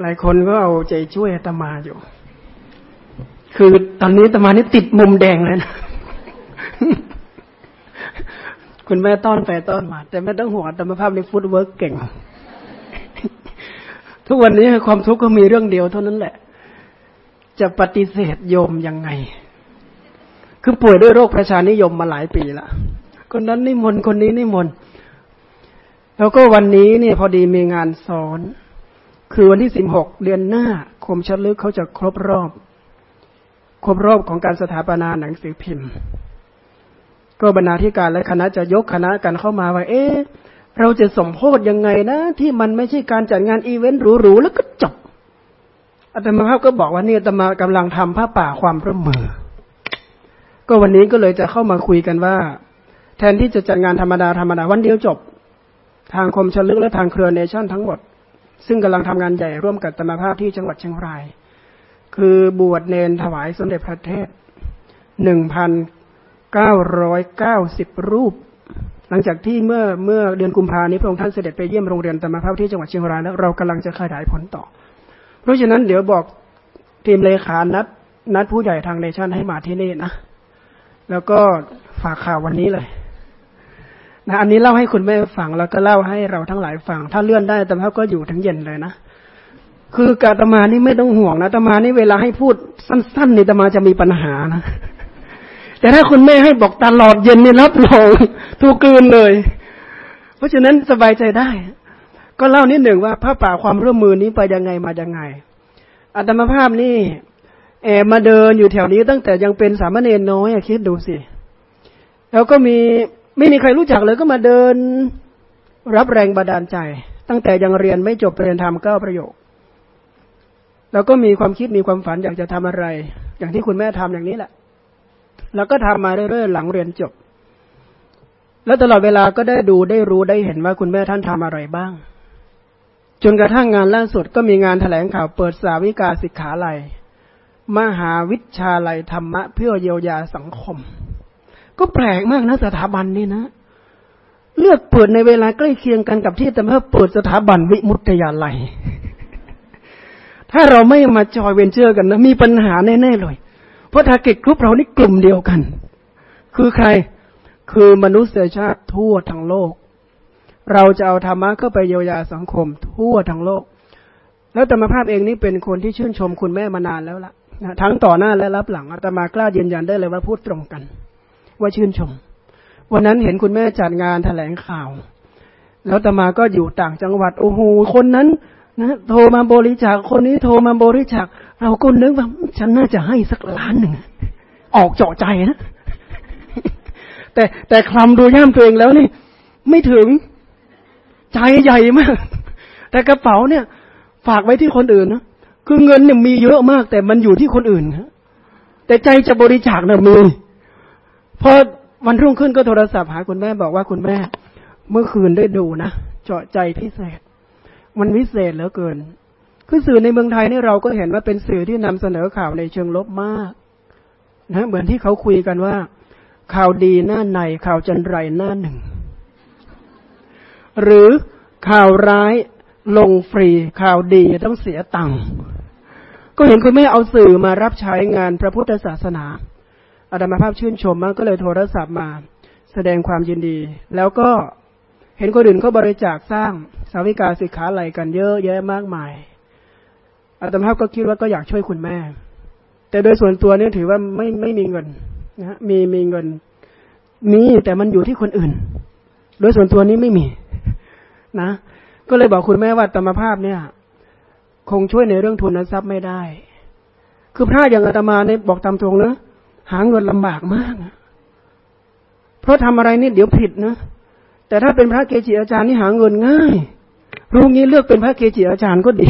หลายคนก็เอาใจช่วยอาตมาอยู่ คือตอนนี้อาตมานี่ติดมุมแดงเลยนะคุณแม่ต้อนไปต้อนมา แต่ไม่ต้องห่วงอาตมาภาพนี่ footwork เก่ง ทุกวันนี้ความทุกข์ก็มีเรื่องเดียวเท่านั้นแหละ จะปฏิเสธโยมยังไง คือป่วยด้วยโรคประชานิยมมาหลายปีละคนนั้นนิมนต์คนนี้นิมนต์แล้วก็วันนี้เนี่ยพอดีมีงานสอน คือวันที่สิบหกเดือนหน้าคมชัดลึกเขาจะครบรอบ ครบรอบของการสถาปนาหนังสือพิมพ์ ก็บรรณาธิการและคณะจะยกคณะกันเข้ามาว่า เอ๊ะเราจะสมโพธยังไงนะ ที่มันไม่ใช่การจัดงานอีเวนต์หรูๆแล้วก็จบอาตมาภาพก็บอกว่านี่อาตมากำลังทำผ้าป่าความร่วมมือ ก็วันนี้ก็เลยจะเข้ามาคุยกันว่า แทนที่จะจัดงานธรรมดาธรรมดาวันเดียวจบ ทางคมชลึกและทางเครือเนชั่นทั้งหมด ซึ่งกำลังทำงานใหญ่ร่วมกับธรรมภาพที่จังหวัดเชียงราย คือบวชเนนถวายสมเด็จพระเทพหนึ่งพันเก้าร้อยเก้าสิบรูป หลังจากที่เมื่อเมื่อเดือนกุมภานี้พระองค์ท่านเสด็จไปเยี่ยมโรงเรียนธรรมภาพที่จังหวัดเชียงรายแล้วเรากำลังจะขยายผลต่อ เพราะฉะนั้นเดี๋ยวบอกทีมเลขานัดนัดผู้ใหญ่ทางเนชั่นให้มาที่นี่นะ แล้วก็ฝากข่าววันนี้เลย นะอันนี้เล่าให้คุณแม่ฟังแล้วก็เล่าให้เราทั้งหลายฟัง ถ้าเลื่อนได้แต่ภาก็อยู่ถึงเย็นเลยนะคือกาตมานี่ไม่ต้องห่วงนะตมานี่เวลาให้พูดสั้นๆนี่ตมาจะมีปัญหานะแต่ถ้าคุณแม่ให้บอกตลอดเย็นนี่รับรองทุกคืนเลย เพราะฉะนั้นสบายใจได้ ก็เล่านิดหนึ่งว่าพระป่าความร่วมมือนี้ไปยังไงมายังไงอาตมาภาพนี่แอบมาเดินอยู่แถวนี้ตั้งแต่ยังเป็นสามเณรน้อยคิดดูสิ แล้วก็มี ไม่มีใครรู้จักเลยก็มาเดิน รับแรงบันดาลใจ ตั้งแต่ยังเรียนไม่จบเรียนทำเก้าประโยค แล้วก็มีความคิดมีความฝันอยากจะทำอะไร อย่างที่คุณแม่ทำอย่างนี้แหละ แล้วก็ทำมาเรื่อยๆหลังเรียนจบ แล้วตลอดเวลาก็ได้ดูได้รู้ได้เห็นว่าคุณแม่ท่านทำอะไรบ้าง จนกระทั่งงานล่าสุดก็มีงานแถลงข่าวเปิดสาวิกาสิกขาลัยมหาวิชาลัยธรรมะเพื่อเยียวยาสังคม ก็แปลกมากนะสถาบันนี่นะ เลือกเปิดในเวลาใกล้เคียงกันกับที่แต่เมื่อเปิดสถาบันวิมุตติยาลัย ถ้าเราไม่มาจอยเวนเจอร์กันนะ มีปัญหาแน่ๆเลย เพราะ target กลุ่มเรานี่กลุ่มเดียวกัน คือใครคือมนุษยชาติทั่วทั้งโลก เราจะเอาธรรมะเข้าไปเยียวยาสังคม ทั่วทั้งโลก แล้วธรรมภาพเองนี่เป็นคนที่ชื่นชมคุณแม่มานานแล้วล่ะทั้งต่อหน้าและรับหลังอาตมากล้ายืนยันได้เลยว่าพูดตรงกัน ว่าชื่นชม วันนั้นเห็นคุณแม่จัดงานแถลงข่าว แล้วตมาก็อยู่ต่างจังหวัดโอ้โหคนนั้นนะโทรมาบริจาคคนนี้โทรมาบริจาคเราก็นึกว่าฉันน่าจะให้สักล้านหนึ่งออกเจาะใจนะแต่แต่คลำดูย่ามตัวเองแล้วนี่ ไม่ถึงใจใหญ่มาก แต่กระเป๋าเนี่ย ฝากไว้ที่คนอื่นนะคือเงินเนี่ยมีเยอะมาก แต่มันอยู่ที่คนอื่นครับแต่ใจจะบริจาคเนี่ยมี พอวันรุ่งขึ้นก็โทรศัพท์หาคุณแม่บอกว่าคุณแม่ เมื่อคืนได้ดูนะเจาะใจพิเศษ มันวิเศษเหลือเกิน คือสื่อในเมืองไทยนี่เราก็เห็นว่าเป็นสื่อที่นำเสนอข่าวในเชิงลบมากนะเหมือนที่เขาคุยกันว่า ข่าวดีหน้าในข่าวจันไรหน้าหนึ่ง หรือข่าวร้ายลงฟรีข่าวดีต้องเสียตังค์ก็เห็นคุณแม่เอาสื่อมารับใช้งานพระพุทธศาสนา อาดามาภาพชื่นชมมากก็เลยโทรศัพท์มา แสดงความยินดี แล้วก็เห็นคนอื่นเขาบริจาคสร้างสาวิกาสิกขาไหลกันเยอะแยะมากมายอาตมาภาพก็คิดว่าก็อยากช่วยคุณแม่ แต่โดยส่วนตัวเนี่ยถือว่าไม่ไม่มีเงินนะมีมีเงินมีแต่มันอยู่ที่คนอื่น โดยส่วนตัวนี้ไม่มีนะ ก็เลยบอกคุณแม่ว่าธรรมภาพเนี่ย คงช่วยในเรื่องทุนทรัพย์ไม่ได้ คือพระอย่างอาตมาเนี่ยบอกตามตรงเนะ หาเงินลำบากมาก เพราะทำอะไรนี่เดี๋ยวผิดนะ แต่ถ้าเป็นพระเกจิอาจารย์นี่หาเงินง่าย รู้งี้เลือกเป็นพระเกจิอาจารย์ก็ดี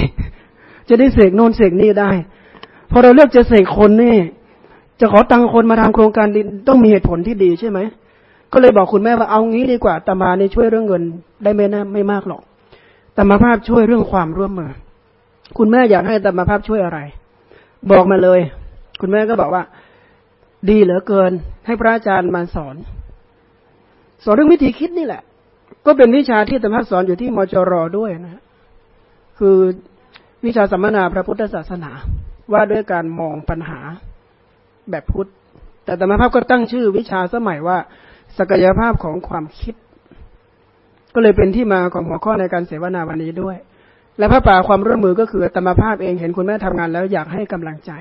จะได้เสกโน่นเสกนี่ได้ พอเราเลือกจะเสกคนนี่ จะขอตังคนมาทำโครงการต้องมีเหตุผลที่ดีใช่ไหม ก็เลยบอกคุณแม่ว่าเอางี้ดีกว่าตมาในช่วยเรื่องเงินได้ไม่นะไม่มากหรอกตมาภาพช่วยเรื่องความร่วมมือ คุณแม่อยากให้ตมาภาพช่วยอะไร บอกมาเลย คุณแม่ก็บอกว่า ดีเหลือเกิน ให้พระอาจารย์มาสอน สอนเรื่องวิธีคิดนี่แหละ ก็เป็นวิชาที่ธรรมะสอนอยู่ที่มจรด้วยนะ คือวิชาสัมมนาพระพุทธศาสนา ว่าด้วยการมองปัญหาแบบพุทธ แต่ธรรมภาพก็ตั้งชื่อวิชาสมัยว่า ศักยภาพของความคิด ก็เลยเป็นที่มาของหัวข้อในการเสวนาวันนี้ด้วย และพระป่าความร่วมมือก็คือธรรมภาพเองเห็นคุณแม่ทำงานแล้วอยากให้กำลังใจ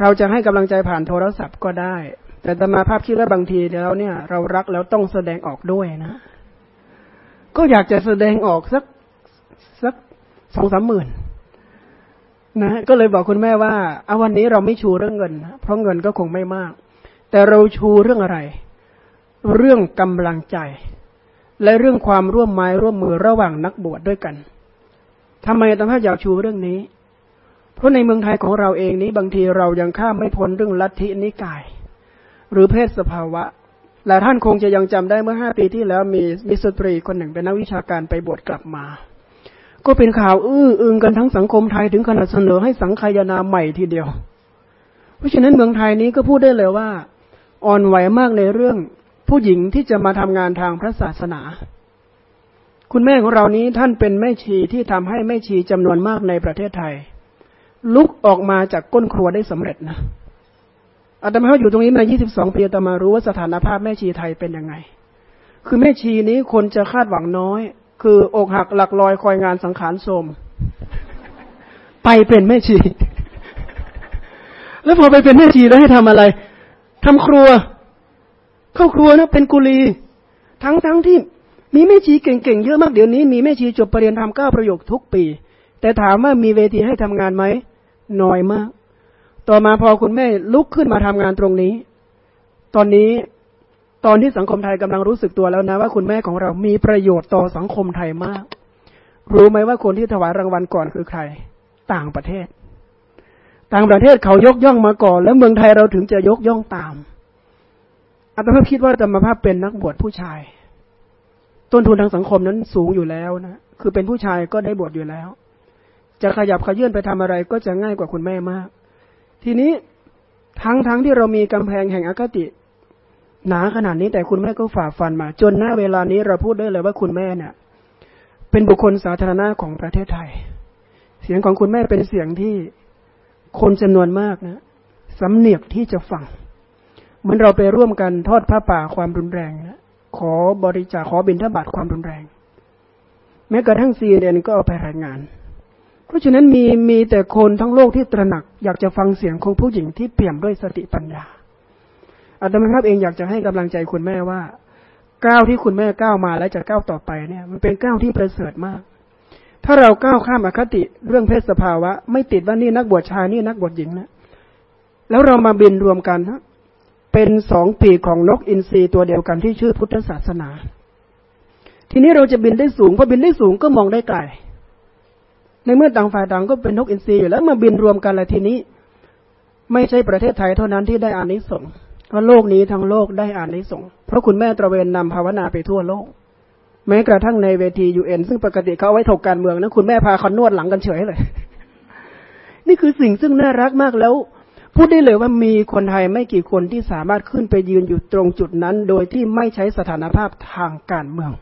เราจะให้กำลังใจผ่านโทรศัพท์ก็ได้ แต่ธรรมาภาพคิดว่าบางทีแล้วเนี่ย เรารักแล้วต้องแสดงออกด้วยนะ ก็อยากจะแสดงออกสักสักสองสามหมื่นนะก็เลยบอกคุณแม่ว่าเอาวันนี้เราไม่ชูเรื่องเงินนะเพราะเงินก็คงไม่มาก แต่เราชูเรื่องอะไร เรื่องกำลังใจ และเรื่องความร่วมไม้ร่วมมือระหว่างนักบวชดด้วยกันทำไมตำรวจอยากชูเรื่องนี้ เพราะในเมืองไทยของเราเองนี้บางทีเรายังข้ามไม่พ้นเรื่องลัทธินิกาย หรือเพศสภาวะหลายท่านคงจะยังจำได้เมื่อห้าปีที่แล้วมีมิสตรีคนหนึ่งเป็นนักวิชาการไปบวชกลับมา ก็เป็นข่าวอื้ออึงกันทั้งสังคมไทยถึงขนาดเสนอให้สังคายนาใหม่ทีเดียว เพราะฉะนั้นเมืองไทยนี้ก็พูดได้เลยว่า อ่อนไหวมากในเรื่องผู้หญิงที่จะมาทำงานทางพระศาสนา คุณแม่ของเรานี้ท่านเป็นแม่ชีที่ทำให้แม่ชีจำนวนมากในประเทศไทย ลุกออกมาจากก้นครัวได้สำเร็จนะอาตมาอยู่ตรงนี้มา 22 ปีอาตมารู้ว่าสถานภาพแม่ชีไทยเป็นยังไง คือแม่ชีนี้คนจะคาดหวังน้อย คืออกหักหลักลอยคอยงานสังขารโสม ไปเป็นแม่ชี แล้วพอไปเป็นแม่ชีแล้วให้ทำอะไรทำครัว เข้าครัวนะเป็นกุลี ทั้งทั้งที่มีแม่ชีเก่งๆเยอะมากเดี๋ยวนี้มีแม่ชีจบปรริญญาธรรมเก้าประโยคทุกปี แต่ถามว่ามีเวทีให้ทำงานไหมน้อยมาก ต่อมาพอคุณแม่ลุกขึ้นมาทำงานตรงนี้ ตอนนี้ตอนที่สังคมไทยกำลังรู้สึกตัวแล้วนะ ว่าคุณแม่ของเรามีประโยชน์ต่อสังคมไทยมาก รู้ไหมว่าคนที่ถวายรางวัลก่อนคือใคร ต่างประเทศ ต่างประเทศเขายกย่องมาก่อน แล้วเมืองไทยเราถึงจะยกย่องตามอาตมาคิดว่าธรรมภาพเป็นนักบวชผู้ชาย ต้นทุนทางสังคมนั้นสูงอยู่แล้วนะคือเป็นผู้ชายก็ได้บวชอยู่แล้ว จะขยับขยื่นไปทำอะไรก็จะง่ายกว่าคุณแม่มาก ทีนี้ทั้งทั้งที่เรามีกำแพงแห่งอคติ หนาขนาดนี้แต่คุณแม่ก็ฝ่าฟันมา จนหน้าเวลานี้เราพูดได้เลยว่าคุณแม่เนี่ย เป็นบุคคลสาธารณะของประเทศไทย เสียงของคุณแม่เป็นเสียงที่คนจำนวนมากนะสำเนียกที่จะฟังเหมือนเราไปร่วมกันทอดพระป่าความรุนแรงนะขอบริจาคขอบิณฑบาตความรุนแรง แม้กระทั่งซีเดนก็เอาไปรายงาน เพราะฉะนั้นมีมีแต่คนทั้งโลกที่ตระหนัก อยากจะฟังเสียงของผู้หญิงที่เปี่ยมด้วยสติปัญญาอาตมาครับเองอยากจะให้กำลังใจคุณแม่ว่าก้าวที่คุณแม่ก้าวมาและจะก้าวต่อไปเนี่ย มันเป็นก้าวที่ประเสริฐมาก ถ้าเราก้าวข้ามอคติเรื่องเพศสภาวะ ไม่ติดว่านี่นักบวชชายนี่นักบวชหญิงนะแล้วเรามาบินรวมกันฮะเป็นสองปีของนกอินทรีตัวเดียวกันที่ชื่อพุทธศาสนา ทีนี้เราจะบินได้สูงพอบินได้สูงก็มองได้ไกล ในเมื่อต่างฝ่ายต่างก็เป็นนกอินทรีอยู่แล้วมาบินรวมกันล้วทีนี้ ไม่ใช่ประเทศไทยเท่านั้นที่ได้อานิสงส์ว่าโลกนี้ทั้งโลกได้อ่านได้ส่งเพราะคุณแม่ตระเวนนำภาวนาไปทั่วโลก แม้กระทั่งในเวทียูเอ็นซึ่งปกติเขาเอาไว้ถกการเมืองนะคุณแม่พาเขานวดหลังกันเฉยเลย นี่คือสิ่งซึ่งน่ารักมากแล้วพูดได้เลยว่ามีคนไทยไม่กี่คนที่สามารถขึ้นไปยืนอยู่ตรงจุดนั้น โดยที่ไม่ใช้สถานภาพทางการเมือง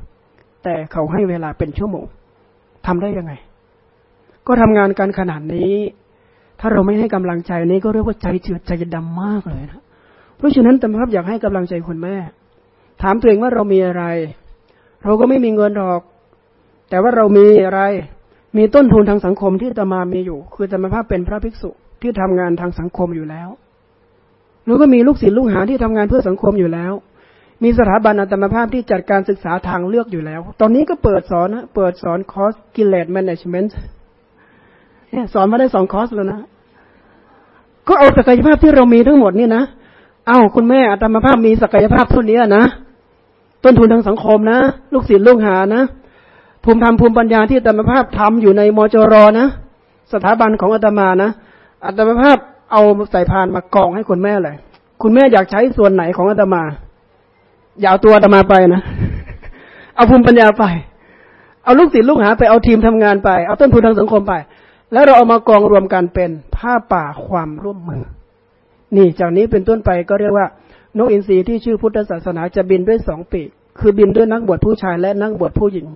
แต่เขาให้เวลาเป็นชั่วโมงทำได้ยังไง ก็ทำงานกันขนาดนี้ ถ้าเราไม่ให้กำลังใจนี้ก็เรียกว่าใจเจือดใจดำมากเลยนะ เพราะฉะนั้นตมครับอยากให้กำลังใจคุณแม่ ถามตัวเองว่าเรามีอะไร เราก็ไม่มีเงินหรอก แต่ว่าเรามีอะไร มีต้นทุนทางสังคมที่ตมามีอยู่ คือตมภาพเป็นพระภิกษุที่ทำงานทางสังคมอยู่แล้วแล้วก็มีลูกศิษย์ลูกหาที่ทำงานเพื่อสังคมอยู่แล้ว มีสถาบันอัตมภาพที่จัดการศึกษาทางเลือกอยู่แล้ว ตอนนี้ก็เปิดสอนนะ เปิดสอนคอร์สกิเลสแมネจเมนต์ เนี่ยสอนมาได้สองคอร์สแล้วนะ ก็เอาศักยภาพที่เรามีทั้งหมดนี่นะ เอา้าคุณแม่อัตมภาพมีศักยภาพเท่านี้นะ ต้นทุนทางสังคมนะ ลูกศิษย์ลูกหานะ ภูมิธรรมภูมิปัญญาที่อัตมภาพทำอยู่ในมจรนะ สถาบันของอัตมานะ อัตมภาพเอาใส่พานมากองให้คุณแม่เลย คุณแม่อยากใช้ส่วนไหนของอัตมา อย่าเอาตัวอัตมาไปนะ เอาภูมิปัญญาไป เอาลูกศิษย์ลูกหาไป เอาทีมทำงานไป เอาต้นทุนทางสังคมไป แล้วเราเอามากองรวมกันเป็นผ้าป่าความร่วมมือ นี่จากนี้เป็นต้นไปก็เรียกว่านกอินทรีที่ชื่อพุทธศาสนาจะบินด้วยสองปีก คือบินด้วยนักบวชผู้ชายและนักบวชผู้หญิง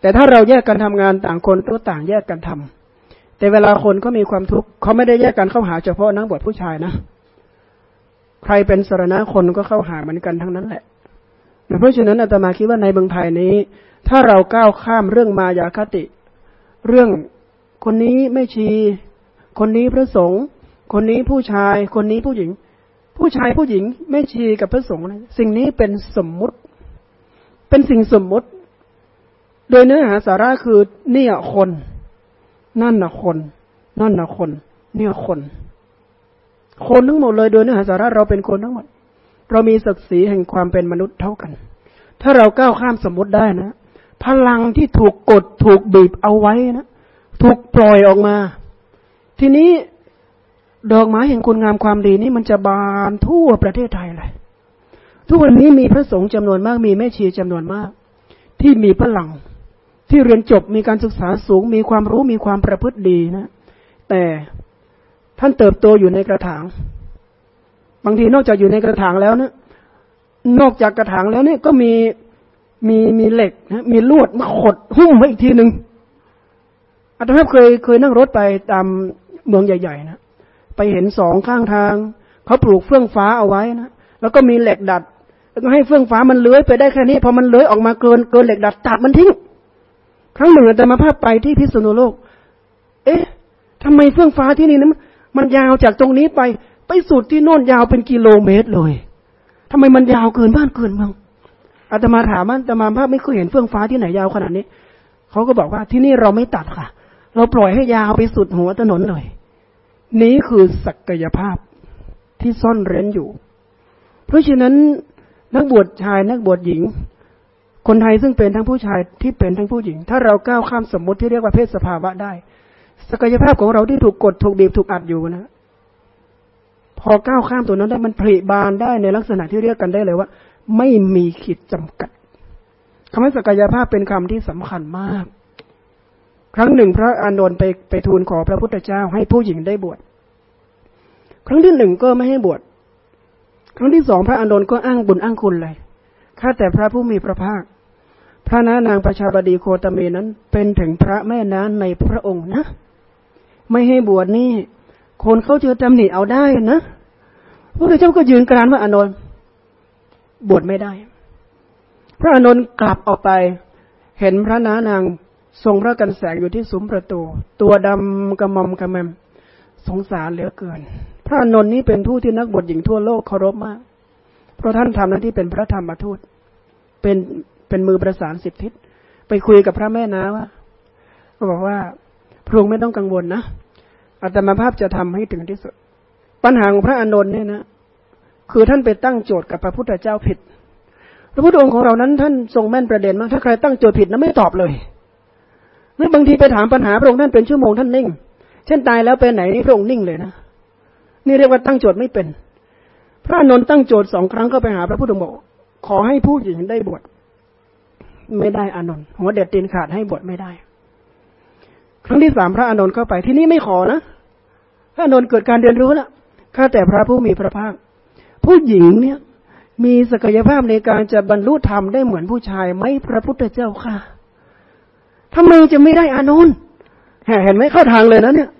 แต่ถ้าเราแยกกันทำงานต่างคนก็ต่างแยกกันทำแต่เวลาคนก็มีความทุกข์เขาไม่ได้แยกกันเข้าหาเฉพาะนักบวชผู้ชายนะ ใครเป็นสารณะคนก็เข้าหาเหมือนกันทั้งนั้นแหละ เพราะฉะนั้นอาตมาคิดว่าในเมืองไทยนี้ ถ้าเราก้าวข้ามเรื่องมายาคติ เรื่อง คนนี้ไม่ชี คนนี้พระสงฆ์คนนี้ผู้ชาย คนนี้ผู้หญิง ผู้ชายผู้หญิงไม่ชีกับพระสงฆ์สิ่งนี้เป็นสมมุติ เป็นสิ่งสมมุติ โดยเนื้อหาสาระคือเนี่ยคน นั่นน่ะคน นั่นน่ะคน เนี่ยคน คนทั้งหมดเลยโดยเนื้อหาสาระเราเป็นคนทั้งหมด เรามีศักดิ์ศรีแห่งความเป็นมนุษย์เท่ากัน ถ้าเราก้าวข้ามสมมติได้นะพลังที่ถูกกดถูกบีบเอาไว้นะ ถูกปล่อยออกมา ทีนี้ดอกไม้แห่งคุณงามความดีนี่มันจะบานทั่วประเทศไทยเลย ทุกวันนี้มีพระสงฆ์จำนวนมาก มีแม่ชีจำนวนมาก ที่มีพลัง ที่เรียนจบมีการศึกษาสูง มีความรู้มีความประพฤติดีนะ แต่ท่านเติบโตอยู่ในกระถาง บางทีนอกจากอยู่ในกระถางแล้วนะนอกจากกระถางแล้วเนี่ยก็มีมีมีเหล็กนะมีลวดมาขดหุ้มไว้อีกทีหนึ่ง อาตมาเคยเคยนั่งรถไปตามเมืองใหญ่ ๆ นะ ไปเห็นสองข้างทาง เขาปลูกเฟื่องฟ้าเอาไว้นะ แล้วก็มีเหล็กดัด แล้วก็ให้เฟื่องฟ้ามันเลื้อยไปได้แค่นี้ พอมันเลื้อยออกมาเกินเกินเหล็กดัดตัดมันทิ้ง ครั้งหนึ่งแต่มาภาพไปที่พิษณุโลก เอ๊ะทำไมเฟื่องฟ้าที่นี่นะมันยาวจากตรงนี้ไปไปสุดที่โน่นยาวเป็นกิโลเมตรเลยทำไมมันยาวเกินบ้านเกินเมืองอาตมาถามว่าอาตมาภาพไม่เคยเห็นเฟื่องฟ้าที่ไหนยาวขนาดนี้ เขาก็บอกว่าที่นี่เราไม่ตัดค่ะ เราปล่อยให้ยาวไปสุดหัวถนนเลย นี้คือศักยภาพที่ซ่อนเร้นอยู่ เพราะฉะนั้นนักบวชชายนักบวชหญิง คนไทยซึ่งเป็นทั้งผู้ชายที่เป็นทั้งผู้หญิง ถ้าเราก้าวข้ามสมมติที่เรียกว่าเพศสภาวะได้ ศักยภาพของเราที่ถูกกดถูกบีบถูกอัดอยู่นะพอก้าวข้ามตัวนั้นได้มันผลิบานได้ในลักษณะที่เรียกกันได้เลยว่า ไม่มีขีดจำกัดคำว่าศักยภาพเป็นคำที่สำคัญมาก ครั้งหนึ่งพระอานนท์ไปไปทูลขอพระพุทธเจ้าให้ผู้หญิงได้บวช ครั้งที่หนึ่งก็ไม่ให้บวช ครั้งที่สองพระอานนท์ก็อ้างบุญอ้างคุณเลย ข้าแต่พระผู้มีพระภาค พระนานางประชาบดีโคตเมนั้น เป็นถึงพระแม่นานในพระองค์นะ ไม่ให้บวชนี่ คนเขาจะตำหนิเอาได้นะ พระพุทธเจ้าก็ยืนกรานว่าอานนท์บวชไม่ได้ พระอานนท์กลับออกไป เห็นพระนานาง ทรงพระกันแสงอยู่ที่ซุ้มประตู ตัวดำกระมอมกระแมมสงสารเหลือเกิน พระอนนท์นี้เป็นผู้ที่นักบวชหญิงทั่วโลกเคารพมาก เพราะท่านทำหน้าที่เป็นพระธรรมทูต เป็นเป็นมือประสานสิบทิศ ไปคุยกับพระแม่นาว่าก็บอกว่าพระองค์ไม่ต้องกังวลนะอาตมาภาพจะทำให้ถึงที่สุด ปัญหาของพระอานนท์เนี่ยนะ คือท่านไปตั้งโจทย์กับพระพุทธเจ้าผิด พระพุทธองค์ของเรานั้นท่านทรงแม่นประเด็นมากถ้าใครตั้งโจทย์ผิดนะไม่ตอบเลย นี่บางทีไปถามปัญหาพระองค์ท่านเป็นชั่วโมงท่านนิ่ง เช่นตายแล้วไปไหนนี่พระองค์นิ่งเลยนะ นี่เรียกว่าตั้งโจทย์ไม่เป็น พระอนนท์ตั้งโจทย์สองครั้งก็ไปหา พระพุทธองค์บอกขอให้ผู้หญิงได้บวชไม่ได้อานนท์หัวเด็ดตีนขาดให้บวชไม่ได้ ครั้งที่สามพระอานนท์เข้าไปที่นี่ไม่ขอนะพระอานนท์เกิดการเรียนรู้แล้วข้าแต่พระผู้มีพระภาค ผู้หญิงเนี่ย มีศักยภาพในการจะบรรลุธรรมได้เหมือนผู้ชายไหมพระพุทธเจ้าค่ะ ทำไมจะไม่ได้อานนท์เห็นไหมเข้าทางเลยนะเนี่ย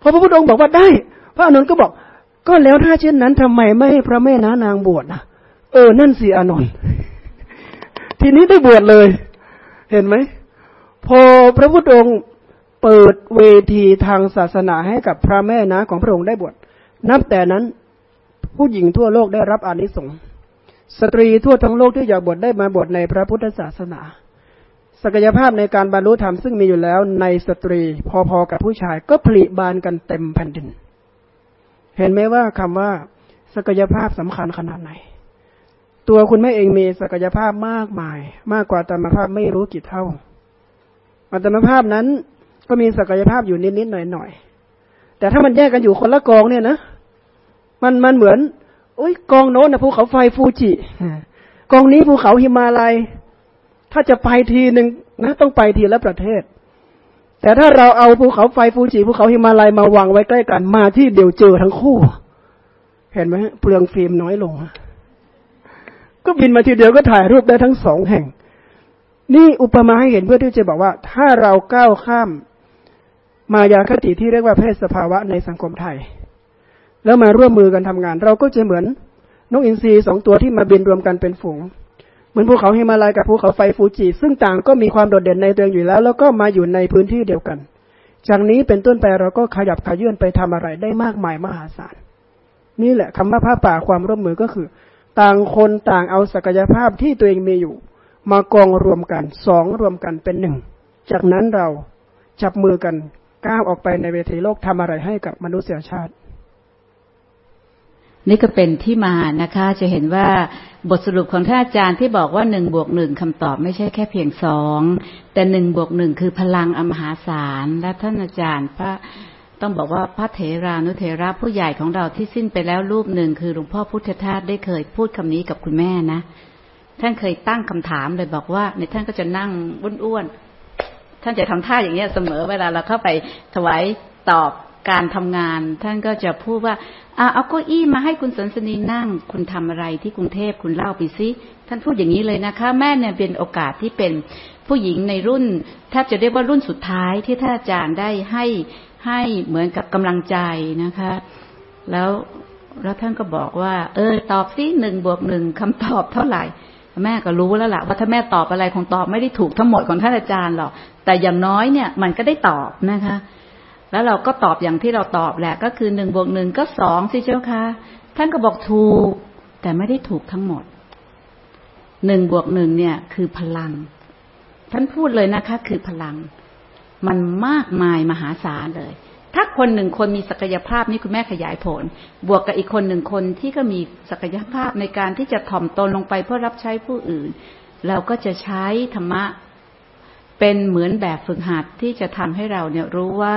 พอพระพุทธองค์บอกว่าได้ พระอานนท์ก็บอก ก็แล้วถ้าเช่นนั้นทำไมไม่ให้พระแม่น้านางบวชล่ะเออนั่นสิอานนท์ทีนี้ได้บวชเลย เห็นไหมพอพระพุทธองค์เปิดเวทีทางศาสนาให้กับพระแม่น้าของพระองค์ได้บวชนับแต่นั้น ผู้หญิงทั่วโลกได้รับอานิสงส์สตรีทั่วทั้งโลกที่อยากบวชได้มาบวชในพระพุทธศาสนา ศักยภาพในการบรรลุธรรมซึ่งมีอยู่แล้วในสตรีพอๆกับผู้ชาย ก็ผลิบานกันเต็มแผ่นดิน เห็นไหมว่าคำว่าศักยภาพสำคัญขนาดไหน ตัวคุณแม่เองมีศักยภาพมากมาย มากกว่าธรรมภาพไม่รู้กี่เท่าอัตมภาพนั้นก็มีศักยภาพอยู่นิดๆหน่อยๆแต่ถ้ามันแยกกันอยู่คนละกองเนี่ยนะมันมันเหมือนโอ้ยกองโน้นนะภูเขาไฟฟูจิกองนี้ภูเขาหิมาลัย ถ้าจะไปทีหนึ่งนะต้องไปทีละประเทศ แต่ถ้าเราเอาภูเขาไฟฟูจิภูเขาหิมาลัยมาวางไว้ใกล้กันมาที่เดียวเจอทั้งคู่ เห็นไหมเปลืองฟิล์มน้อยลง ก็บินมาทีเดียวก็ถ่ายรูปได้ทั้งสองแห่ง นี่อุปมาให้เห็นเพื่อที่จะบอกว่า ถ้าเราก้าวข้ามมายาคติที่เรียกว่าเพศสภาวะในสังคมไทย แล้วมาร่วมมือกันทำงาน เราก็จะเหมือนนกอินทรีสองตัวที่มาบินรวมกันเป็นฝูง เหมือนภูเขาหิมาลัยกับภูเขาไฟฟูจิ ซึ่งต่างก็มีความโดดเด่นในตัวเองอยู่แล้ว แล้วก็มาอยู่ในพื้นที่เดียวกัน จากนี้เป็นต้นไปเราก็ขยับขยื่นไปทำอะไรได้มากมายมหาศาล นี่แหละคำว่าผ้าป่าความร่วมมือก็คือ ต่างคนต่างเอาศักยภาพที่ตัวเองมีอยู่ มากองรวมกันสองรวมกันเป็นหนึ่ง จากนั้นเราจับมือกันก้าวออกไปในเวทีโลกทำอะไรให้กับมนุษยชาติ นี่ก็เป็นที่มานะคะ จะเห็นว่า บทสรุปของท่านอาจารย์ที่บอกว่าหนึ่งบวกหนึ่งคำตอบไม่ใช่แค่เพียงสองแต่หนึ่งบวกหนึ่งคือพลังอมหาศาลและท่านอาจารย์พระต้องบอกว่าพระเถรานุเถระผู้ใหญ่ของเราที่สิ้นไปแล้วรูปหนึ่งคือหลวงพ่อพุทธทาสได้เคยพูดคำนี้กับคุณแม่นะ ท่านเคยตั้งคำถามเลยบอกว่าในท่านก็จะนั่งอ้วนๆท่านจะทำท่าอย่างเงี้ยเสมอเวลาเราเข้าไปถวายตอบ การทำงาน ท่านก็จะพูดว่าเอาเก้าอี้มาให้คุณสันสนีนั่ง คุณทำอะไรที่กรุงเทพคุณเล่าไปซิท่านพูดอย่างนี้เลยนะคะ แม่เนี่ยเป็นโอกาสที่เป็นผู้หญิงในรุ่นแทบจะเรียกว่ารุ่นสุดท้ายที่ท่านอาจารย์ได้ให้ให้เหมือนกับกำลังใจนะคะ แล้วแล้วท่านก็บอกว่า เออ ตอบซิหนึ่งบวกหนึ่งคำตอบเท่าไหร่แม่ก็รู้แล้วล่ะว่าถ้าแม่ตอบอะไรคงตอบไม่ได้ถูกทั้งหมดของท่านอาจารย์หรอกแต่อย่างน้อยเนี่ยมันก็ได้ตอบนะคะ แล้วเราก็ตอบอย่างที่เราตอบแหละก็คือหนึ่งบวกหนึ่งก็สองสิเจ้าค่ะท่านก็บอกถูก แต่ไม่ได้ถูกทั้งหมดหนึ่งบวกหนึ่งเนี่ย คือพลัง ท่านพูดเลยนะคะ คือพลัง มันมากมายมหาศาลเลย ถ้าคนหนึ่งคนมีศักยภาพนี่คุณแม่ขยายผล บวกกับอีกคนหนึ่งคนที่ก็มีศักยภาพในการที่จะถ่อมตนลงไปเพื่อรับใช้ผู้อื่น เราก็จะใช้ธรรมะเป็นเหมือนแบบฝึกหัดที่จะทำให้เราเนี่ยรู้ว่า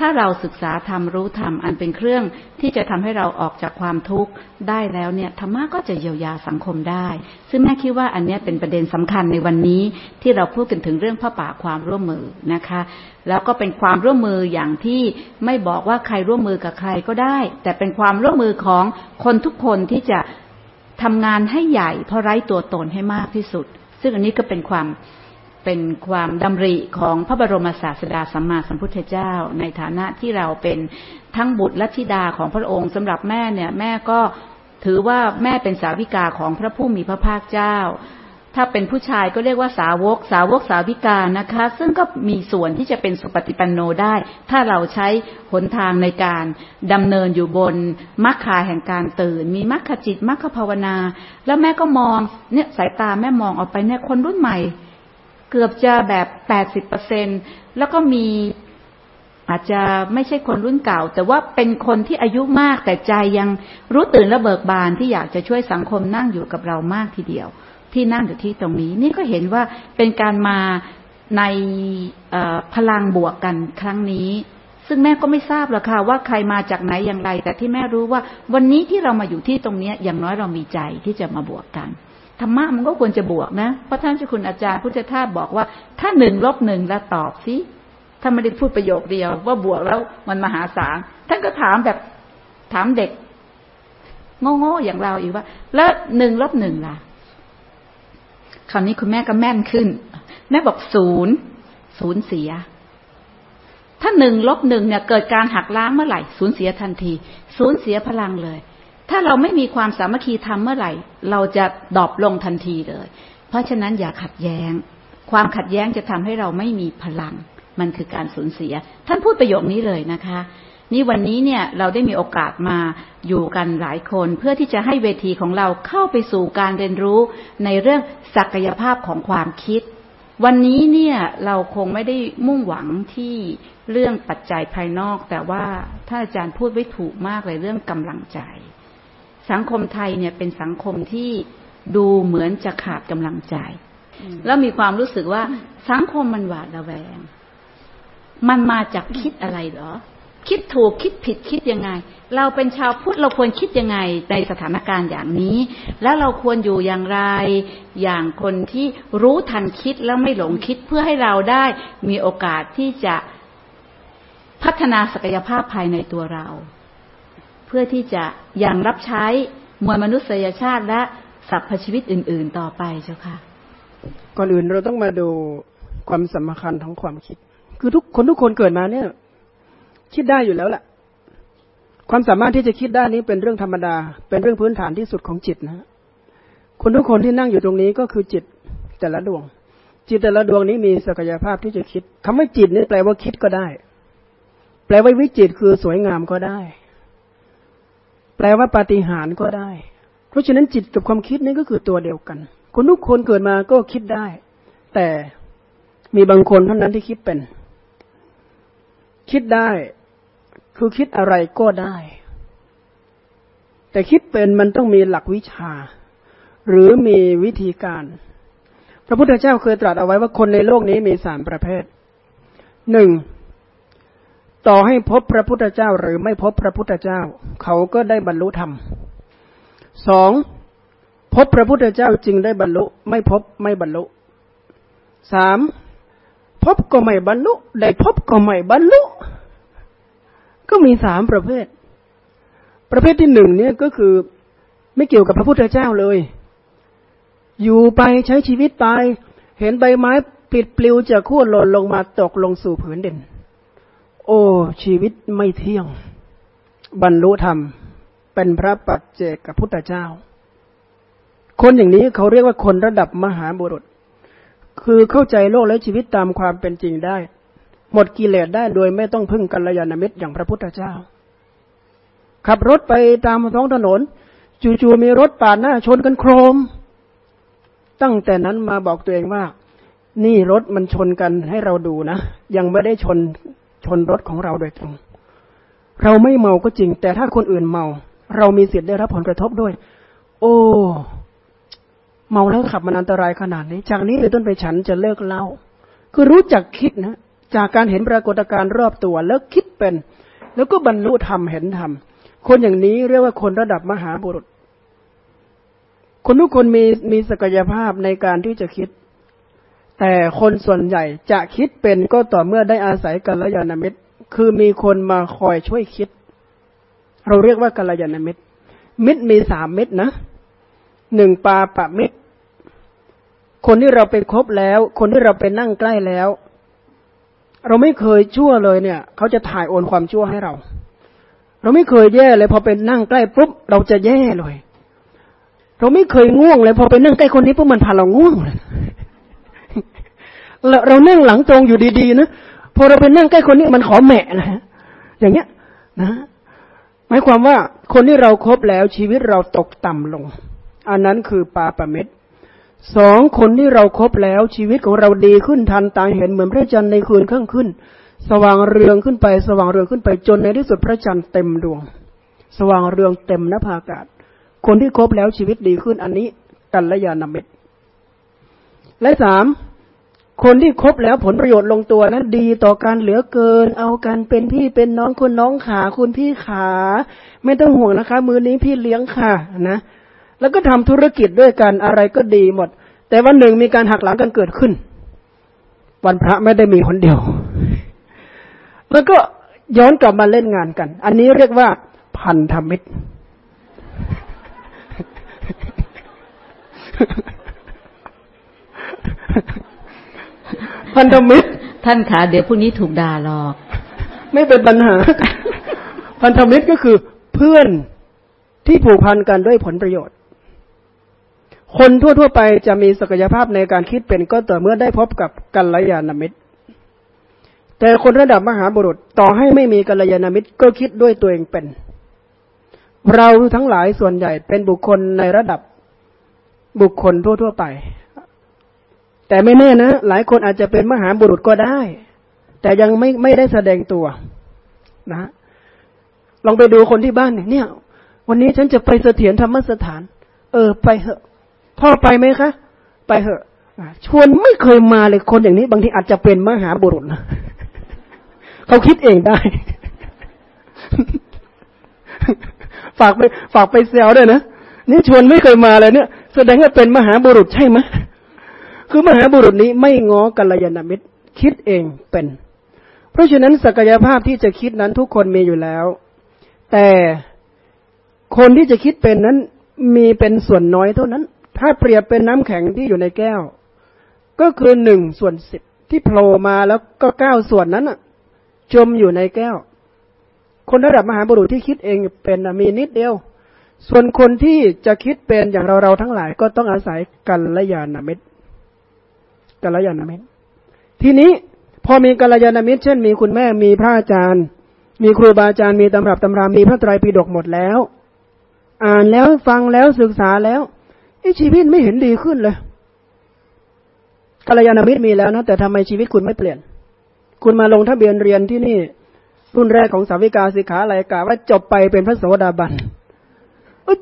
ถ้าเราศึกษาธรรมรู้ธรรมอันเป็นเครื่องที่จะทำให้เราออกจากความทุกข์ได้แล้วเนี่ยธรรมะก็จะเยียวยาสังคมได้ ซึ่งแม่คิดว่าอันนี้เป็นประเด็นสำคัญในวันนี้ที่เราพูดกันถึงเรื่องพระป่าความร่วมมือนะคะ แล้วก็เป็นความร่วมมืออย่างที่ไม่บอกว่าใครร่วมมือกับใครก็ได้ แต่เป็นความร่วมมือของคนทุกคนที่จะทำงานให้ใหญ่เพราะไร้ตัวตนให้มากที่สุด ซึ่งอันนี้ก็เป็นความ เป็นความดำริของพระบรมศาสดาสัมมาสัมพุทธเจ้า ในฐานะที่เราเป็นทั้งบุตรและธิดาของพระองค์สำหรับแม่เนี่ยแม่ก็ถือว่าแม่เป็นสาวิกาของพระผู้มีพระภาคเจ้า ถ้าเป็นผู้ชายก็เรียกว่าสาวก สาวกสาวิกานะคะ ซึ่งก็มีส่วนที่จะเป็นสุปฏิปันโนได้ ถ้าเราใช้หนทางในการดำเนินอยู่บนมรรคาแห่งการตื่น มีมรรคจิตมรรคภาวนา แล้วแม่ก็มองเนี่ยสายตาแม่มองออกไปเนี่ยคนรุ่นใหม่ เกือบจะแบบแปดสิบเปอร์เซ็นแล้วก็มีอาจจะไม่ใช่คนรุ่นเก่า แต่ว่าเป็นคนที่อายุมากแต่ใจยังรู้ตื่นและเบิกบานที่อยากจะช่วยสังคมนั่งอยู่กับเรามากทีเดียว ที่นั่งอยู่ที่ตรงนี้ นี่ก็เห็นว่าเป็นการมาในพลังบวกกันครั้งนี้ ซึ่งแม่ก็ไม่ทราบหรอกค่ะว่าใครมาจากไหนอย่างไร แต่ที่แม่รู้ว่าวันนี้ที่เรามาอยู่ที่ตรงนี้อย่างน้อยเรามีใจที่จะมาบวกกัน ธรรมะมันก็ควรจะบวกนะ เพราะท่านเจ้าคุณอาจารย์พุทธทาสบอกว่า ถ้าหนึ่งลบหนึ่งแล้วตอบสิถ้านไม่ได้พูดประโยคเดียว ว่าบวกแล้วมันมหาศาลท่านก็ถามแบบถามเด็ก โง่ๆอย่างเราอีกว่า แล้วหนึ่งลบหนึ่งล่ะคราวนี้คุณแม่ก็แม่นขึ้น แม่บอกศูนย์ศูนย์เสีย ถ้าหนึ่งลบหนึ่งเนี่ย เกิดการหักล้างเมื่อไหร่ศูนย์เสียทันทีศูนย์เสียพลังเลย ถ้าเราไม่มีความสามัคคีทำเมื่อไหร่ เราจะดรอปลงทันทีเลย เพราะฉะนั้นอย่าขัดแย้ง ความขัดแย้งจะทำให้เราไม่มีพลัง มันคือการสูญเสีย ท่านพูดประโยคนี้เลยนะคะ นี่วันนี้เนี่ยเราได้มีโอกาสมาอยู่กันหลายคน เพื่อที่จะให้เวทีของเราเข้าไปสู่การเรียนรู้ในเรื่องศักยภาพของความคิดวันนี้เนี่ยเราคงไม่ได้มุ่งหวังที่เรื่องปัจจัยภายนอก แต่ว่าท่านอาจารย์พูดไว้ถูกมากเลยเรื่องกำลังใจ สังคมไทยเนี่ยเป็นสังคมที่ดูเหมือนจะขาดกำลังใจ แล้วมีความรู้สึกว่าสังคมมันหวาดระแวง มันมาจากคิดอะไรเหรอ คิดถูกคิดผิดคิดยังไง เราเป็นชาวพุทธเราควรคิดยังไงในสถานการณ์อย่างนี้ แล้วเราควรอยู่อย่างไร อย่างคนที่รู้ทันคิดแล้วไม่หลงคิดเพื่อให้เราได้มีโอกาสที่จะพัฒนาศักยภาพภายในตัวเรา เพื่อที่จะยังรับใช้มวลมนุษยชาติและสรรพชีวิตอื่น ๆ ต่อไปเจ้าค่ะ ก่อนอื่นเราต้องมาดูความสำคัญของความคิด คือทุกคนทุกคนเกิดมาเนี่ย คิดได้อยู่แล้วแหละความสามารถที่จะคิดได้นี้เป็นเรื่องธรรมดา เป็นเรื่องพื้นฐานที่สุดของจิตนะคนทุกคนที่นั่งอยู่ตรงนี้ก็คือจิตแต่ละดวง จิตแต่ละดวงนี้มีศักยภาพที่จะคิดคำว่าจิตนี่แปลว่าคิดก็ได้ แปลว่าวิจิตคือสวยงามก็ได้ แปลว่าปาฏิหาริย์ก็ได้ เพราะฉะนั้นจิตกับความคิดนี่ก็คือตัวเดียวกัน คนทุกคนเกิดมาก็คิดได้ แต่มีบางคนเท่านั้นที่คิดเป็น คิดได้ คือคิดอะไรก็ได้ แต่คิดเป็นมันต้องมีหลักวิชา หรือมีวิธีการ พระพุทธเจ้าเคยตรัสเอาไว้ว่าคนในโลกนี้มีสามประเภทหนึ่ง ต่อให้พบพระพุทธเจ้าหรือไม่พบพระพุทธเจ้า เขาก็ได้บรรลุธรรมสองพบพระพุทธเจ้าจึงได้บรรลุ ไม่พบไม่บรรลุสามพบก็ไม่บรรลุ ได้พบก็ไม่บรรลุ ก็มีสามประเภท ประเภทที่หนึ่งเนี่ยก็คือไม่เกี่ยวกับพระพุทธเจ้าเลย อยู่ไปใช้ชีวิตไป เห็นใบไม้ปิดปลิวจากขั้วหล่นลงมาตกลงสู่ผืนดิน โอ้ ชีวิตไม่เที่ยง บรรลุธรรม เป็นพระปัจเจกพุทธเจ้า คนอย่างนี้เขาเรียกว่าคนระดับมหาบุรุษ คือเข้าใจโลกและชีวิตตามความเป็นจริงได้ หมดกิเลสได้โดยไม่ต้องพึ่งกัลยาณมิตรอย่างพระพุทธเจ้า ขับรถไปตามท้องถนน จู่ๆมีรถปาดหน้าชนกันโครม ตั้งแต่นั้นมาบอกตัวเองว่า นี่รถมันชนกันให้เราดูนะ ยังไม่ได้ชน ชนรถของเราโดยตรง เราไม่เมาก็จริง แต่ถ้าคนอื่นเมา เรามีสิทธิ์ได้รับผลกระทบด้วย โอ้เมาแล้วขับมันอันตรายขนาดนี้ จากนี้เป็นต้นไปฉันจะเลิกเล่า คือรู้จักคิดนะ จากการเห็นปรากฏการณ์รอบตัวแล้วคิดเป็น แล้วก็บรรลุธรรมเห็นธรรม คนอย่างนี้เรียกว่าคนระดับมหาบุรุษ คนทุกคนมีมีศักยภาพในการที่จะคิด แต่คนส่วนใหญ่จะคิดเป็นก็ต่อเมื่อได้อาศัยกัลยาณมิตร คือมีคนมาคอยช่วยคิด เราเรียกว่ากัลยาณมิตร มิตรมีสามมิตรนะหนึ่งปาปะมิตร คนที่เราไปคบแล้ว คนที่เราไปนั่งใกล้แล้ว เราไม่เคยชั่วเลยเนี่ย เขาจะถ่ายโอนความชั่วให้เรา เราไม่เคยแย่เลย พอไปนั่งใกล้ปุ๊บเราจะแย่เลย เราไม่เคยง่วงเลย พอไปนั่งใกล้คนนี้ปุ๊บมันพาเราง่วงเลย เรานั่งหลังตรงอยู่ดีๆนะพอเราไปนั่งใกล้คนนี้มันขอแหมะนะฮะอย่างเงี้ยนะหมายความว่าคนที่เราครบแล้วชีวิตเราตกต่ำลง อันนั้นคือปาปะเม็ดสองคนที่เราครบแล้วชีวิตของเราดีขึ้นทันตาเห็นเหมือนพระจันทร์ในคืนข้างขึ้น สว่างเรืองขึ้นไป สว่างเรืองขึ้นไปจนในที่สุดพระจันทร์เต็มดวง สว่างเรืองเต็มนภาอากาศ คนที่ครบแล้วชีวิตดีขึ้นอันนี้กัลยาณมิตรและสาม คนที่ครบแล้วผลประโยชน์ลงตัวนั้นดีต่อการเหลือเกิน เอากันเป็นพี่เป็นน้องคุณน้องขาคุณพี่ขา ไม่ต้องห่วงนะคะ มือนี้พี่เลี้ยงค่ะนะ แล้วก็ทำธุรกิจด้วยกันอะไรก็ดีหมด แต่วันหนึ่งมีการหักหลังกันเกิดขึ้น วันพระไม่ได้มีคนเดียว แล้วก็ย้อนกลับมาเล่นงานกัน อันนี้เรียกว่าพันธมิตร พันธมิตร ท่านขาเดี๋ยวพรุ่งนี้ถูกด่าหรอก ไม่เป็นปัญหา พันธมิตรก็คือเพื่อนที่ผูกพันกันด้วยผลประโยชน์ คนทั่ว ๆ ไปจะมีศักยภาพในการคิดเป็นก็ต่อเมื่อได้พบกับกัลยาณมิตร แต่คนระดับมหาบุรุษต่อให้ไม่มีกัลยาณมิตรก็คิดด้วยตัวเองเป็น เราทั้งหลายส่วนใหญ่เป็นบุคคลในระดับบุคคลทั่ว ๆ ไป แต่ไม่แน่นะ หลายคนอาจจะเป็นมหาบุรุษก็ได้ แต่ยังไม่ไม่ได้แสดงตัวนะลองไปดูคนที่บ้านเนี่ย วันนี้ฉันจะไปเสถียรธรรมสถาน เออ ไปเถอะ พ่อไปไหมคะ ไปเหอะชวนไม่เคยมาเลยคนอย่างนี้ บางทีอาจจะเป็นมหาบุรุษนะเขาคิดเองได้ ฝากไป ฝากไปเซลด้วยนะนี่ชวนไม่เคยมาเลยเนี่ย แสดงว่าเป็นมหาบุรุษใช่ไหม คือมหาบุรุษนี้ไม่ง้อกัลยาณมิตร คิดเองเป็น เพราะฉะนั้นศักยภาพที่จะคิดนั้นทุกคนมีอยู่แล้ว แต่คนที่จะคิดเป็นนั้นมีเป็นส่วนน้อยเท่านั้น ถ้าเปรียบเป็นน้ำแข็งที่อยู่ในแก้ว ก็คือหนึ่งส่วนสิบที่โผล่มาแล้วก็เก้าส่วนนั้นอะจมอยู่ในแก้ว คนระดับมหาบุรุษที่คิดเองเป็นมีนิดเดียว ส่วนคนที่จะคิดเป็นอย่างเราเราทั้งหลายก็ต้องอาศัยกัลยาณมิตร กัลยาณมิตร ทีนี้พอมีกัลยาณมิตร เช่น มีคุณแม่มีพระอาจารย์ มีครูบาอาจารย์มีตำรับตำรามีพระไตรปิฎกหมดแล้ว อ่านแล้วฟังแล้วศึกษาแล้วไอ้ชีวิตไม่เห็นดีขึ้นเลยกัลยาณมิตรมีแล้วนะแต่ทำไมชีวิตคุณไม่เปลี่ยน คุณมาลงทะเบียนเรียนที่นี่รุ่นแรกของสาวิกาสิขาอะไรกาว่าจบไปเป็นพระโสดาบัน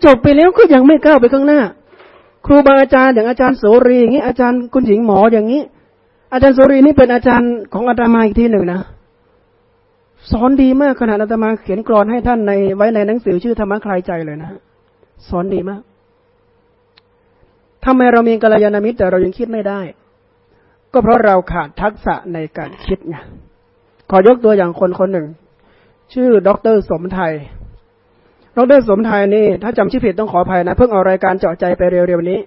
จบไปแล้วก็ยังไม่ก้าวไปข้างหน้า ครูบาอาจารย์อย่างอาจารย์โสรีอย่างนี้อาจารย์คุณหญิงหมออย่างนี้ อาจารย์โสรีนี่เป็นอาจารย์ของอาตมาอีกทีหนึ่งนะสอนดีมากขนาดอาตมาเขียนกรอนให้ท่านในไว้ในหนังสือชื่อธรรมะคลายใจเลยนะสอนดีมากทำไมเรามีกัลยาณมิตรแต่เรายังคิดไม่ได้ ก็เพราะเราขาดทักษะในการคิดไงขอยกตัวอย่างคนคนหนึ่ง ชื่อดรสมไทย ดรสมไทยนี่ ถ้าจำชื่อผิดต้องขออภัยนะ เพิ่งเอารายการเจาะใจไปเร็วๆนี้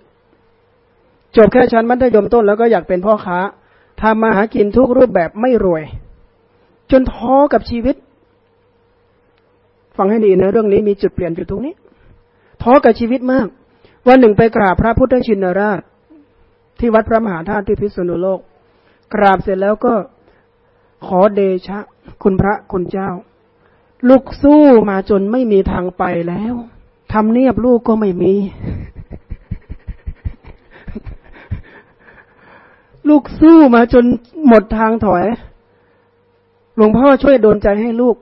จบแค่ชั้นมัธยมต้นแล้วก็อยากเป็นพ่อค้าทำมาหากินทุกรูปแบบไม่รวย จนท้อกับชีวิต ฟังให้ดีนะเรื่องนี้มีจุดเปลี่ยนอยู่ตรงนี้ท้อกับชีวิตมาก วันหนึ่งไปกราบพระพุทธชินราช ที่วัดพระมหาธาตุที่พิษณุโลก กราบเสร็จแล้วก็ขอเดชะ คุณพระคุณเจ้า ลูกสู้มาจนไม่มีทางไปแล้วทำเนียบลูกก็ไม่มี ลูกสู้มาจนหมดทางถอย หลวงพ่อช่วยโดนใจให้ลูก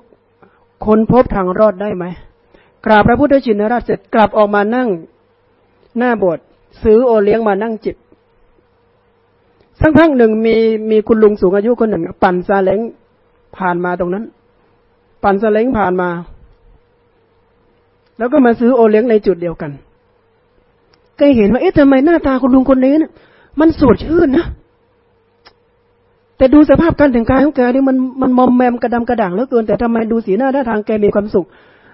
ค้นพบทางรอดได้ไหม กราบพระพุทธชินราชเสร็จกลับออกมานั่ง หน้าโบสถ์ซื้อโอเลี้ยงมานั่งจิบสักพักหนึ่งมีมีคุณลุงสูงอายุคนหนึ่ง ปั่นซาเล้งผ่านมาตรงนั้น ปั่นซาเล้งผ่านมา แล้วก็มาซื้อโอเลี้ยงในจุดเดียวกัน ก็เห็นว่าเอ๊ะทำไมหน้าตาคุณลุงคนนี้นะมันสดชื่นนะ แต่ดูสภาพการแต่งกายของแกนี่มันมันมอมแมมกระดำกระด่างเหลือเกิน แต่ทำไมดูสีหน้าท่าทางแกมีความสุข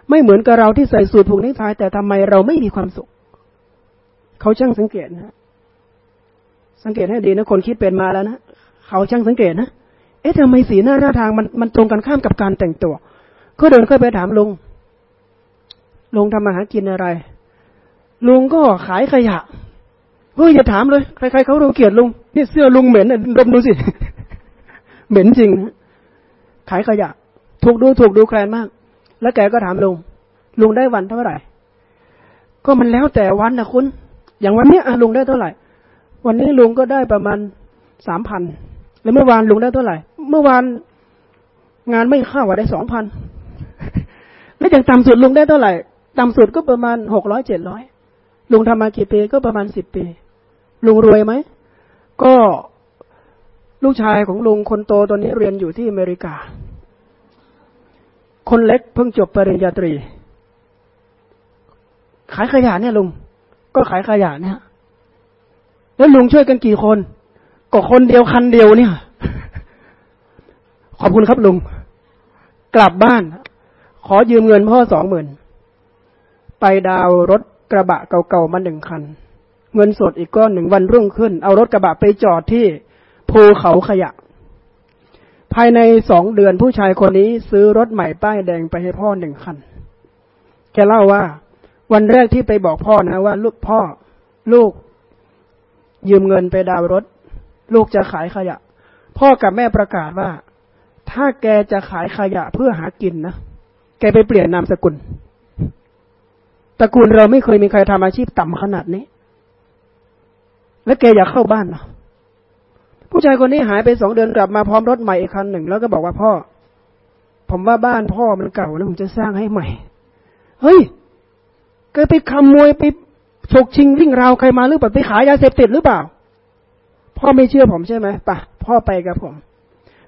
ไม่เหมือนกับเราที่ใส่สูทผูกนิ้วทาย แต่ทำไมเราไม่มีความสุข เขาช่างสังเกตนะสังเกตให้ดีนะคนคิดเป็นมาแล้วนะเขาช่างสังเกตนะเอ๊ะทำไมสีหน้าท่าทางมันมันตรงกันข้ามกับการแต่งตัว ก็เดินเข้าไปถามลุง ลุงทำมาหารกินอะไร ลุงก็ขายขยะ เฮ้ยอย่าถามเลย ใครๆเขารูเกลียดลุงนี่เสื้อลุงเหม็นดมดูสิ เหม็นจริงนะขายขยะ ถูกดูถูกดูแคลนมาก แล้วแกก็ถามลุง ลุงได้วันเท่าไหร่ ก็มันแล้วแต่วันนะคุณ อย่างวันนี้ลุงได้เท่าไหร่ วันนี้ลุงก็ได้ประมาณสามพัน แล้วเมื่อวานลุงได้เท่าไหร่ เมื่อวานงานไม่เข้าว่าได้สองพัน แล้วอย่างต่ำสุดลุงได้เท่าไหร่ ต่ำสุดก็ประมาณหกร้อยเจ็ดร้อยลุงทำมากี่ปีก็ประมาณสิบปี ลุงรวยไหม ก็ลูกชายของลุงคนโตตอนนี้เรียนอยู่ที่อเมริกา คนเล็กเพิ่งจบปริญญาตรี ขายขยะเนี่ยลุง ก็ขายขยะเนี่ย แล้วลุงช่วยกันกี่คน ก็คนเดียวคันเดียวเนี่ย ขอบคุณครับลุง กลับบ้าน ขอยืมเงินพ่อสองหมื่นไปดาวรถกระบะเก่าๆมาหนึ่งคัน เงินสดอีกก้อนหนึ่งวันรุ่งขึ้น เอารถกระบะไปจอดที่ภูเขาขยะ ภายในสองเดือนผู้ชายคนนี้ซื้อรถใหม่ป้ายแดงไปให้พ่อหนึ่งคันแกเล่าว่า วันแรกที่ไปบอกพ่อนะว่า ลูกพ่อลูก ยืมเงินไปดาวรถ ลูกจะขายขยะ พ่อกับแม่ประกาศว่า ถ้าแกจะขายขยะเพื่อหากินนะ แกไปเปลี่ยนนามสกุลตระกูลเราไม่เคยมีใครทำอาชีพต่ำขนาดนี้ แล้วแกอยากเข้าบ้านเนาะผู้ชายคนนี้หายไปสองเดือนกลับมาพร้อมรถใหม่อีกคันหนึ่ง แล้วก็บอกว่าพ่อ ผมว่าบ้านพ่อมันเก่าแล้วผมจะสร้างให้ใหม่ เฮ้ยแกไปขโมยไปฉกชิงวิ่งราวใครมาหรือเปล่าไปขายยาเสพติดหรือเปล่า พ่อไม่เชื่อผมใช่ไหมปะพ่อไปกับผม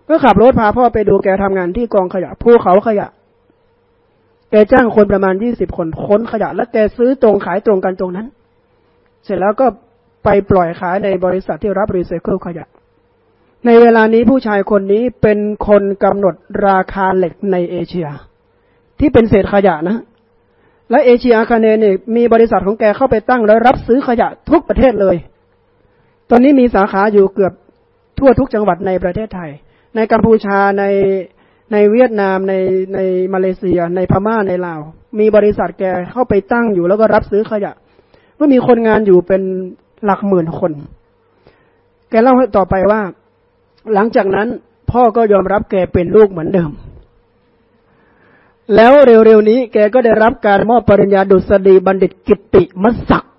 ก็ขับรถพาพ่อไปดูแกทำงานที่กองขยะภูเขาขยะ แกจ้างคนประมาณยี่สิบคนค้นขยะ แล้วแกซื้อตรงขายตรงกันตรงนั้น เสร็จแล้วก็ไปปล่อยขายในบริษัทที่รับรีไซเคิลขยะ ในเวลานี้ผู้ชายคนนี้เป็นคนกำหนดราคาเหล็กในเอเชีย ที่เป็นเศษขยะนะ และเอเชียอาคาเนเนี่ยมีบริษัทของแกเข้าไปตั้งแล้วรับซื้อขยะทุกประเทศเลย ตอนนี้มีสาขาอยู่เกือบทั่วทุกจังหวัดในประเทศไทย ในกัมพูชาใน ในเวียดนามในในมาเลเซีย ในพม่าในลาว มีบริษัทแกเข้าไปตั้งอยู่แล้วก็รับซื้อขยะก็มีคนงานอยู่เป็นหลักหมื่นคน แกเล่าให้ต่อไปว่า หลังจากนั้นพ่อก็ยอมรับแกเป็นลูกเหมือนเดิม แล้วเร็วๆนี้แกก็ได้รับการมอบปริญญาดุษฎีบัณฑิตกิติมศักดิ์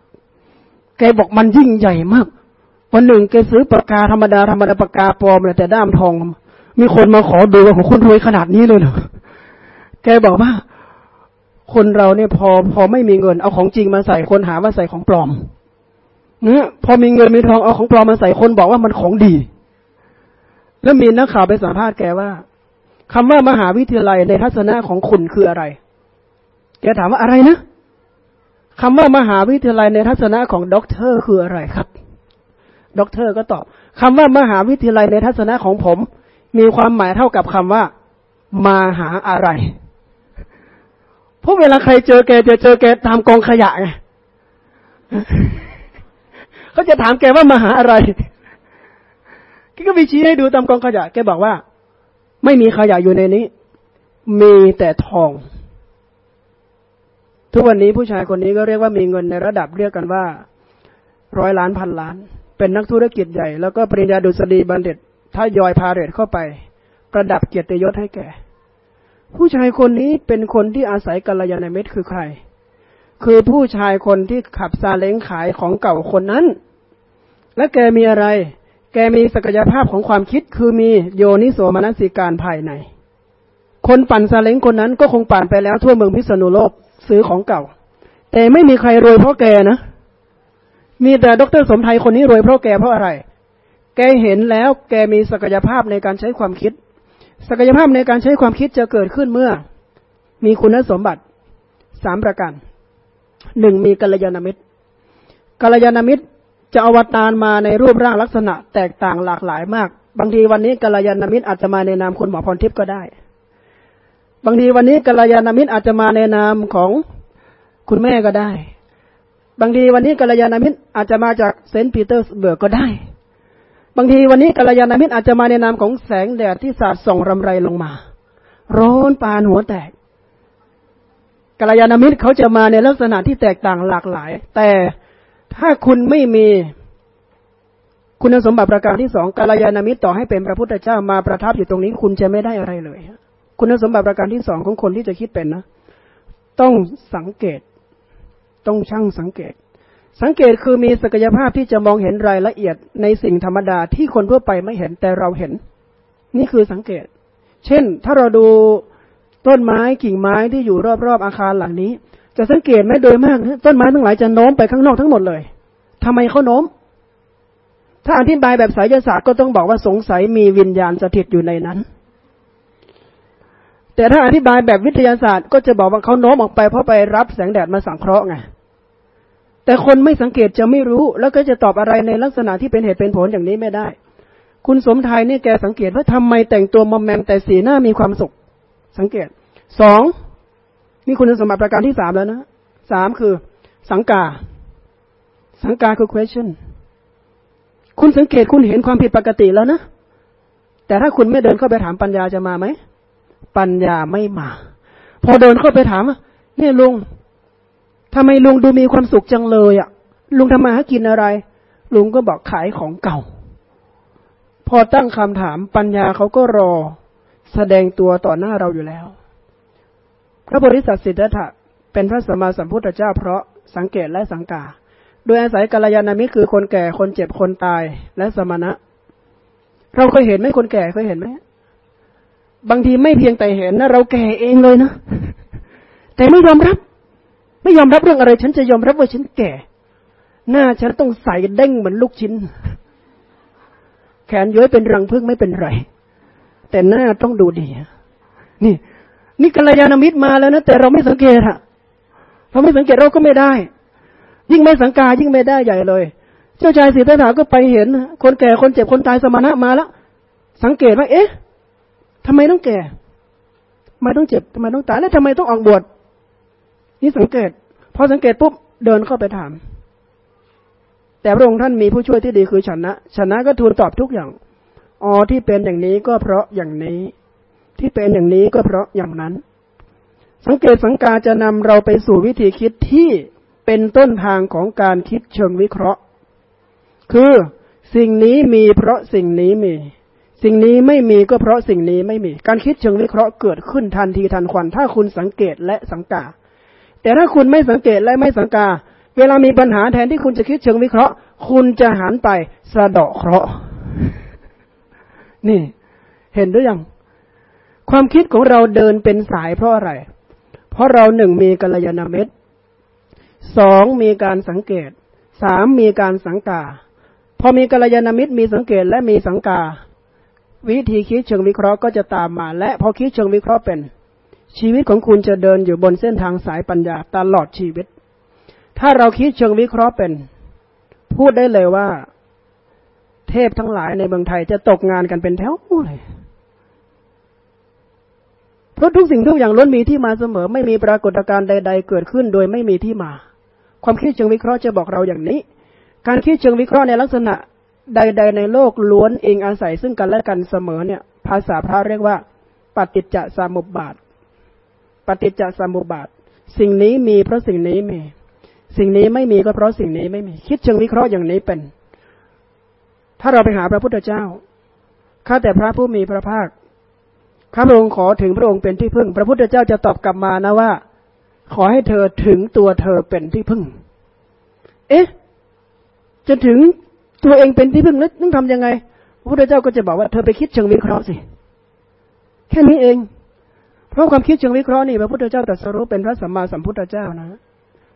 แกบอกมันยิ่งใหญ่มาก วันหนึ่งแกซื้อปากกาธรรมดาธรรมดาปากกาปลอมแต่ด้ามทอง มีคนมาขอดูว่าของคุณรวยขนาดนี้เลยเหรอแกบอกว่า คนเราเนี่ยพอพอไม่มีเงิน เอาของจริงมาใส่คนหาว่าใส่ของปลอมเนี่ยพอมีเงินมีทองเอาของปลอมมาใส่คนบอกว่ามันของดี แล้วมีนักข่าวไปสัมภาษณ์แกว่าคำว่ามหาวิทยาลัยในทัศนะของคุณคืออะไร แกถามว่าอะไรนะคำว่ามหาวิทยาลัยในทัศนะของด็อกเตอร์คืออะไรครับด็อกเตอร์ก็ตอบคำว่ามหาวิทยาลัยในทัศนะของผม มีความหมายเท่ากับคำว่า มาหาอะไรเพราะเวลาใครเจอแกจะเจอแกตามกองขยะไงเขาจะถามแกว่ามาหาอะไรแกก็ไปชี้ให้ดูตามกองขยะ แกบอกว่า ไม่มีขยะอยู่ในนี้ มีแต่ทอง ทุกวันนี้ผู้ชายคนนี้ก็เรียกว่ามีเงินในระดับเรียกกันว่า ร้อยล้านพันล้าน เป็นนักธุรกิจใหญ่ แล้วก็ปริญญาดุษฎีบัณฑิต ถ้ายอยพาเรตเข้าไป ประดับเกียรติยศให้แก่ ผู้ชายคนนี้เป็นคนที่อาศัยกัลยาณมิตรคือใคร คือผู้ชายคนที่ขับซาเล้งขายของเก่าคนนั้น และแกมีอะไร แกมีศักยภาพของความคิดคือมีโยนิโสมนสิการภายใน คนปั่นซาเล้งคนนั้นก็คงปั่นไปแล้วทั่วเมืองพิษณุโลกซื้อของเก่า แต่ไม่มีใครรวยเพราะแกนะมีแต่ดรสมไทยคนนี้รวยเพราะแกเพราะอะไร แกเห็นแล้วแกมีศักยภาพในการใช้ความคิด ศักยภาพในการใช้ความคิดจะเกิดขึ้นเมื่อ มีคุณสมบัติสามประการหนึ่งมีกัลยาณมิตรกัลยาณมิตรจะอวตารมาในรูปร่างลักษณะแตกต่างหลากหลายมาก บางทีวันนี้กัลยาณมิตรอาจจะมาในนามคุณหมอพรทิพย์ก็ได้ บางทีวันนี้กัลยาณมิตรอาจจะมาในนามของคุณแม่ก็ได้ บางทีวันนี้กัลยาณมิตรอาจจะมาจากเซนต์ปีเตอร์สเบิร์กก็ได้ บางทีวันนี้กัลยาณมิตรอาจจะมาในนามของแสงแดดที่สาดส่องรำไรลงมา ร้อนปานหัวแตกกัลยาณมิตรเขาจะมาในลักษณะที่แตกต่างหลากหลาย แต่ถ้าคุณไม่มีคุณสมบัติประการที่สองกัลยาณมิตรต่อให้เป็นพระพุทธเจ้ามาประทับอยู่ตรงนี้ คุณจะไม่ได้อะไรเลย คุณสมบัติประการที่สองของคนที่จะคิดเป็นนะ ต้องสังเกต ต้องช่างสังเกต สังเกตคือมีศักยภาพที่จะมองเห็นรายละเอียดในสิ่งธรรมดาที่คนทั่วไปไม่เห็นแต่เราเห็น นี่คือสังเกต เช่น ถ้าเราดูต้นไม้กิ่งไม้ที่อยู่รอบๆอาคารหลังนี้ จะสังเกตไหมโดยมาก ต้นไม้ทั้งหลายจะโน้มไปข้างนอกทั้งหมดเลยทำไมเขาโน้ม ถ้าอธิบายแบบสายศาสตร์ก็ต้องบอกว่าสงสัยมีวิญญาณสถิตอยู่ในนั้น แต่ถ้าอธิบายแบบวิทยาศาสตร์ก็จะบอกว่าเขาโน้มออกไปเพราะไปรับแสงแดดมาสังเคราะห์ไง แต่คนไม่สังเกตจะไม่รู้ แล้วก็จะตอบอะไรในลักษณะที่เป็นเหตุเป็นผลอย่างนี้ไม่ได้ คุณสมไทยเนี่ยแกสังเกตว่าทำไมแต่งตัวมอมแมมแต่สีหน้ามีความสุข สังเกตสองนี่คุณสมบัติประการที่สามแล้วนะสามคือ สังกา สังกาคือ question คุณสังเกตคุณเห็นความผิดปกติแล้วนะ แต่ถ้าคุณไม่เดินเข้าไปถามปัญญาจะมาไหม ปัญญาไม่มา พอเดินเข้าไปถามเนี่ยลุง ทำไมลุงดูมีความสุขจังเลยอะ่ะ ลุงทำมาหากินอะไร ลุงก็บอกขายของเก่า พอตั้งคำถามปัญญาเขาก็รอ แสดงตัวต่อหน้าเราอยู่แล้ว พระบริษัทสิทธัตถะเป็นพระสัมมาสัมพุทธเจ้าเพราะสังเกตและสังกา โดยอาศัยกัลยาณมิตรคือคนแก่คนเจ็บคนตายและสมณะ เราเคยเห็นไหมคนแก่เคยเห็นไหมบางทีไม่เพียงแต่เห็นนะเราแก่เองเลยนะ แต่ไม่ยอมรับ ไม่ยอมรับเรื่องอะไร ฉันจะยอมรับว่าฉันแก่ หน้าฉันต้องใส่เด้งเหมือนลูกชิ้น แขนย้อยเป็นรังพึ่งไม่เป็นไร แต่หน้าต้องดูดี นี่ นี่กัลยาณมิตรมาแล้วนะแต่เราไม่สังเกตอะเราไม่สังเกตเราก็ไม่ได้ ยิ่งไม่สังกายิ่งไม่ได้ใหญ่เลย เจ้าชายสิทธัตถะก็ไปเห็น คนแก่คนเจ็บคนตายสมณะมาแล้วสังเกตว่า เอ๊ะทำไมต้องแก่ทำไมต้องเจ็บทำไมต้องตายแล้วทำไมต้องออกบวช นี่สังเกตพอสังเกตปุ๊บเดินเข้าไปถาม แต่พระองค์ท่านมีผู้ช่วยที่ดีคือชนะชนะก็ทูลตอบทุกอย่างอ๋อที่เป็นอย่างนี้ก็เพราะอย่างนี้ ที่เป็นอย่างนี้ก็เพราะอย่างนั้น สังเกตสังกาจะนำเราไปสู่วิธีคิดที่เป็นต้นทางของการคิดเชิงวิเคราะห์ คือสิ่งนี้มีเพราะสิ่งนี้มี สิ่งนี้ไม่มีก็เพราะสิ่งนี้ไม่มี การคิดเชิงวิเคราะห์เกิดขึ้นทันทีทันควัน ถ้าคุณสังเกตและสังกา แต่ถ้าคุณไม่สังเกตและไม่สังกา เวลามีปัญหาแทนที่คุณจะคิดเชิงวิเคราะห์ คุณจะหันไปสะเดาะเคราะห์นี่ เห็นหรือยัง ความคิดของเราเดินเป็นสายเพราะอะไร เพราะเราหนึ่งมีกัลยาณมิตรสองมีการสังเกตสามมีการสังกา พอมีกัลยาณมิตรมีสังเกตและมีสังกา วิธีคิดเชิงวิเคราะห์ก็จะตามมา และพอคิดเชิงวิเคราะห์เป็น ชีวิตของคุณจะเดินอยู่บนเส้นทางสายปัญญาตลอดชีวิต ถ้าเราคิดเชิงวิเคราะห์เป็น พูดได้เลยว่า เทพทั้งหลายในเมืองไทยจะตกงานกันเป็นแถวเลยเพราะทุกสิ่งทุกอย่างล้วนมีที่มาเสมอ ไม่มีปรากฏการณ์ใด ๆ เกิดขึ้นโดยไม่มีที่มา ความคิดเชิงวิเคราะห์จะบอกเราอย่างนี้ การคิดเชิงวิเคราะห์ในลักษณะใด ๆ ในโลกล้วนเองอาศัยซึ่งกันและกันเสมอเนี่ย ภาษาพระเรียกว่าปฏิจจสมุปบาท ปฏิจจสมุปบาท สิ่งนี้มีเพราะสิ่งนี้มี สิ่งนี้ไม่มีก็เพราะสิ่งนี้ไม่มี คิดเชิงวิเคราะห์อย่างนี้เป็น ถ้าเราไปหาพระพุทธเจ้า ข้าแต่พระผู้มีพระภาค ข้าพระองค์ขอถึงพระองค์เป็นที่พึ่ง พระพุทธเจ้าจะตอบกลับมานะว่า ขอให้เธอถึงตัวเธอเป็นที่พึ่ง เอ๊ะ จะถึงตัวเองเป็นที่พึ่งแล้วต้องทำยังไง พระพุทธเจ้าก็จะบอกว่าเธอไปคิดเชิงวิเคราะห์สิ แค่นี้เอง ราะความคิดเชิงวิเคราะห์นี่พระพุทธเจ้าตรัสรู้เป็นพระสัมมาสัมพุทธเจ้านะ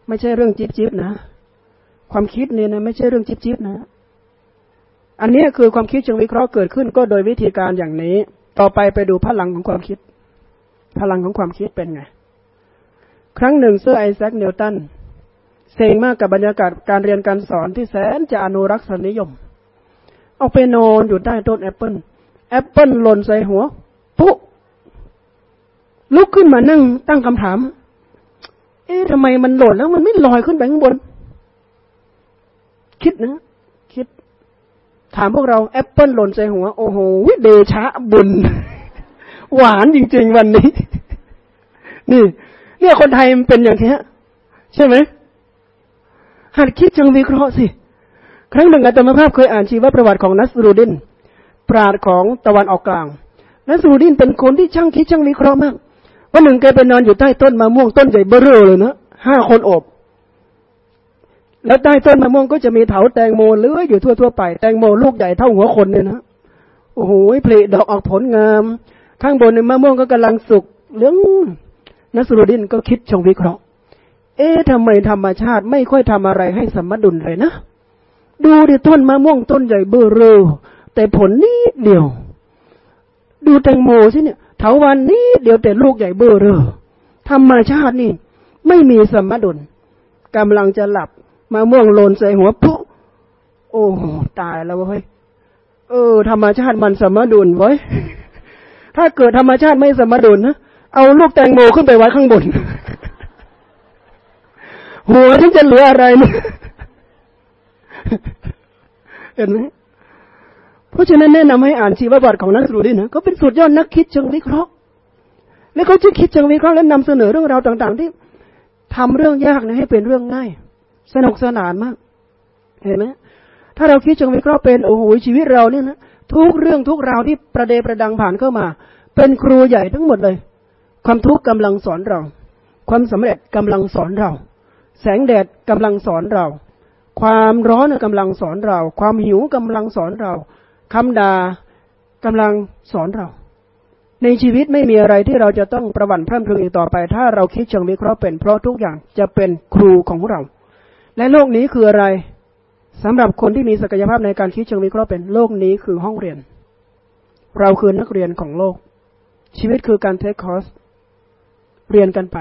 ไม่ใช่เรื่องจิ๊บจิ๊บนะ ความคิดนี่นะไม่ใช่เรื่องจิ๊บจิ๊บนะ อันนี้คือความคิดเชิงวิเคราะห์เกิดขึ้นก็โดยวิธีการอย่างนี้ ต่อไปไปดูพลังของความคิด พลังของความคิดเป็นไง ครั้งหนึ่งเซอร์ไอแซคนิวตันเซ็งมากกับบรรยากาศการเรียนการสอนที่แสนจะอนุรักษ์สนิยม เอาไปนอนอยู่ใต้ต้นแอปเปิลแอปเปิลหล่นใส่หัวปุ๊บ ลุกขึ้นมานั่งตั้งคำถาม เอ๊ะทำไมมันหล่นแล้วมันไม่ลอยขึ้นไปข้างบน คิดนะ คิด ถามพวกเราแอปเปิลหล่นใส่หัว โอ้โหเดชะบุญ หวานจริง ๆ วันนี้ นี่ เนี่ยคนไทยมันเป็นอย่างนี้ใช่ไหมหัดคิดจังวิเคราะห์สิ ครั้งหนึ่งอาตมาภาพเคยอ่านชีวประวัติของนัสรูดิน ปราดของตะวันออกกลางนัสรูดินเป็นคนที่ช่างคิดช่างวิเคราะห์มาก วันหนึ่งแกไปนอนอยู่ใต้ต้นมะม่วงต้นใหญ่เบ้อเร่อเลยนะห้าคนอบ แล้วใต้ต้นมะม่วงก็จะมีเถาแตงโมเลื้อยอยู่ทั่วๆไปแตงโมลูกใหญ่เท่าหัวคนเนี่ยนะโอ้โหผลิดอกออกผลงาม ข้างบนในมะม่วงก็กำลังสุกเหลืองนัสรุดินก็คิดชงวิเคราะห์ เอ๊ะทำไมธรรมชาติไม่ค่อยทำอะไรให้สมดุลเลยนะดูดิต้นมะม่วงต้นใหญ่เบ้อเร่อแต่ผลนิดเดียว ดูแตงโมสิเนี่ย เถาวันนี้เดี๋ยวแต่ลูกใหญ่เบ้อเร่อธรรมชาตินี่ ไม่มีสมดุลกำลังจะหลับมะม่วงโลนใส่หัวปุ๊โอ้ตายแล้วเว้ยเออ ธรรมชาติมันสมดุลไว้ยถ้าเกิดธรรมชาติไม่สมดุลนะเอาลูกแตงโมขึ้นไปไว้ข้างบน หัวที่จะเหลืออะไรเนี่ยเห็นไหม เพราะฉะนั้นแนะนำให้อ่านชีวประวัติของนักสุรินะเขาเป็นสุดยอดนักคิดเชิงวิเคราะห์ และเขาจะคิดเชิงวิเคราะห์และนำเสนอเรื่องราวต่างๆ ที่ทำเรื่องยากนะให้เป็นเรื่องง่าย สนุกสนานมาก เห็นไหมถ้าเราคิดเชิงวิเคราะห์เป็นโอ้โหชีวิตเราเนี่ยนะทุกเรื่องทุกราวที่ประเดประดังผ่านเข้ามา เป็นครูใหญ่ทั้งหมดเลย ความทุกข์กำลังสอนเรา ความสำเร็จกำลังสอนเรา แสงแดดกำลังสอนเรา ความร้อนกำลังสอนเรา ความหิวกำลังสอนเรา คำด่ากำลังสอนเรา ในชีวิตไม่มีอะไรที่เราจะต้องประวัติพร่ำพรึงอีกต่อไป ถ้าเราคิดเชิงวิเคราะห์เป็นเพราะทุกอย่างจะเป็นครูของเรา และโลกนี้คืออะไรสำหรับคนที่มีศักยภาพในการคิดเชิงวิเคราะห์เป็นโลกนี้คือห้องเรียน เราคือนักเรียนของโลก ชีวิตคือการเทคคอร์สเรียนกันไป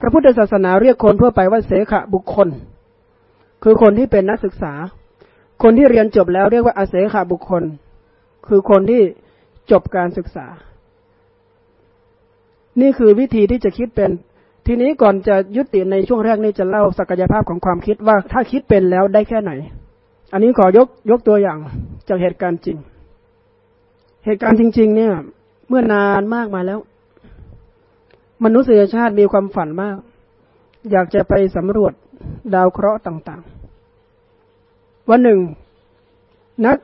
พระพุทธศาสนาเรียกคนทั่วไปว่าเสขะบุคคล คือคนที่เป็นนักศึกษา คนที่เรียนจบแล้วเรียกว่าอาเสขะบุคคล คือคนที่จบการศึกษา นี่คือวิธีที่จะคิดเป็น ทีนี้ก่อนจะยุติในช่วงแรกนี้จะเล่าศักยภาพของความคิดว่าถ้าคิดเป็นแล้วได้แค่ไหน อันนี้ขอยกยกตัวอย่างจากเหตุการณ์จริง เหตุการณ์จริง ๆ เนี่ย เมื่อนานมากมาแล้ว มนุษยชาติมีความฝันมาก อยากจะไปสำรวจดาวเคราะห์ต่าง ๆ วันหนึ่ง นัก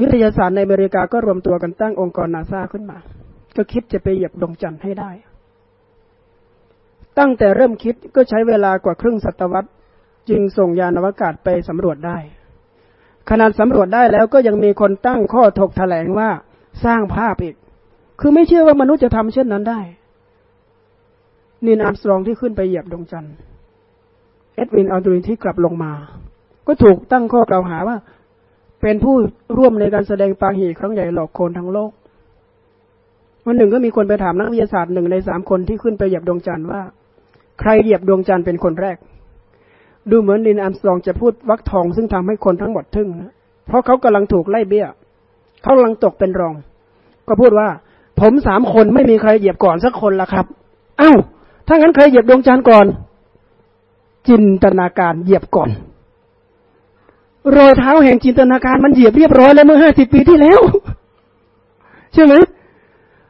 วิทยาศาสตร์ในอเมริกาก็รวมตัวกันตั้งองค์กรนาซาขึ้นมา ก็คิดจะไปเหยียบดวงจันทร์ให้ได้ ตั้งแต่เริ่มคิดก็ใช้เวลากว่าครึ่งศตวรรษ จึงส่งยานอวกาศไปสำรวจได้ ขนาดสำรวจได้แล้วก็ยังมีคนตั้งข้อถกแถลงว่าสร้างภาพอีก คือไม่เชื่อว่ามนุษย์จะทำเช่นนั้นได้นินอาร์มสตรองที่ขึ้นไปเหยียบดวงจันทร์ เอ็ดวินอัลดรินที่กลับลงมา ก็ถูกตั้งข้อกล่าวหาว่า เป็นผู้ร่วมในการแสดงปาหีครั้งใหญ่หลอกคนทั้งโลก วันหนึ่งก็มีคนไปถามนักวิทยาศาสตร์หนึ่งในสามคนที่ขึ้นไปเหยียบดวงจันทร์ว่า ใครเหยียบดวงจันทร์เป็นคนแรก ดูเหมือนนินอัมสตรองจะพูดวักทองซึ่งทำให้คนทั้งหมดทึ่งนะเพราะเขากำลังถูกไล่เบี้ยเขากำลังตกเป็นรอง ก็พูดว่า ผมสามคนไม่มีใครเหยียบก่อนสักคนละครับอ้าวถ้างั้นใครเหยียบดวงจันทร์ก่อน จินตนาการเหยียบก่อน รอยเท้าแห่งจินตนาการมันเหยียบเรียบร้อยแล้วเมื่อห้าสิบปีที่แล้ว ใช่ไหม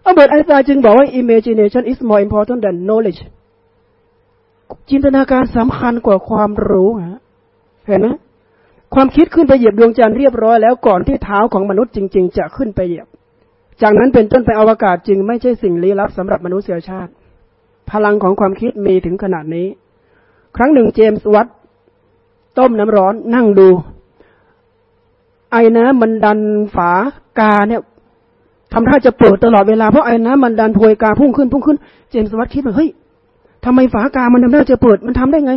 อัลเบิร์ตไอน์สไตน์จึงบอกว่า imagination is more important than knowledge จินตนาการสำคัญกว่าความรู้ฮะเห็นไหมความคิดขึ้นไปเหยียบดวงจันทร์เรียบร้อยแล้วก่อนที่เท้าของมนุษย์จริง ๆ จะขึ้นไปเหยียบ จากนั้นเป็นต้นไปอวกาศจริงไม่ใช่สิ่งลี้ลับสำหรับมนุษยชาติ พลังของความคิดมีถึงขนาดนี้ ครั้งหนึ่งเจมส์วัตต้มน้ำร้อนนั่งดู ไอ้น้ำมันดันฝากาเนี่ยทำท่าจะเปิดตลอดเวลาเพราะไอ้น้ำมันดันพวยกาพุ่งขึ้นพุ่งขึ้น เจมส์วัตคิดว่าเฮ้ยทำไมฝากามันทำได้จะเปิดมันทำได้ไง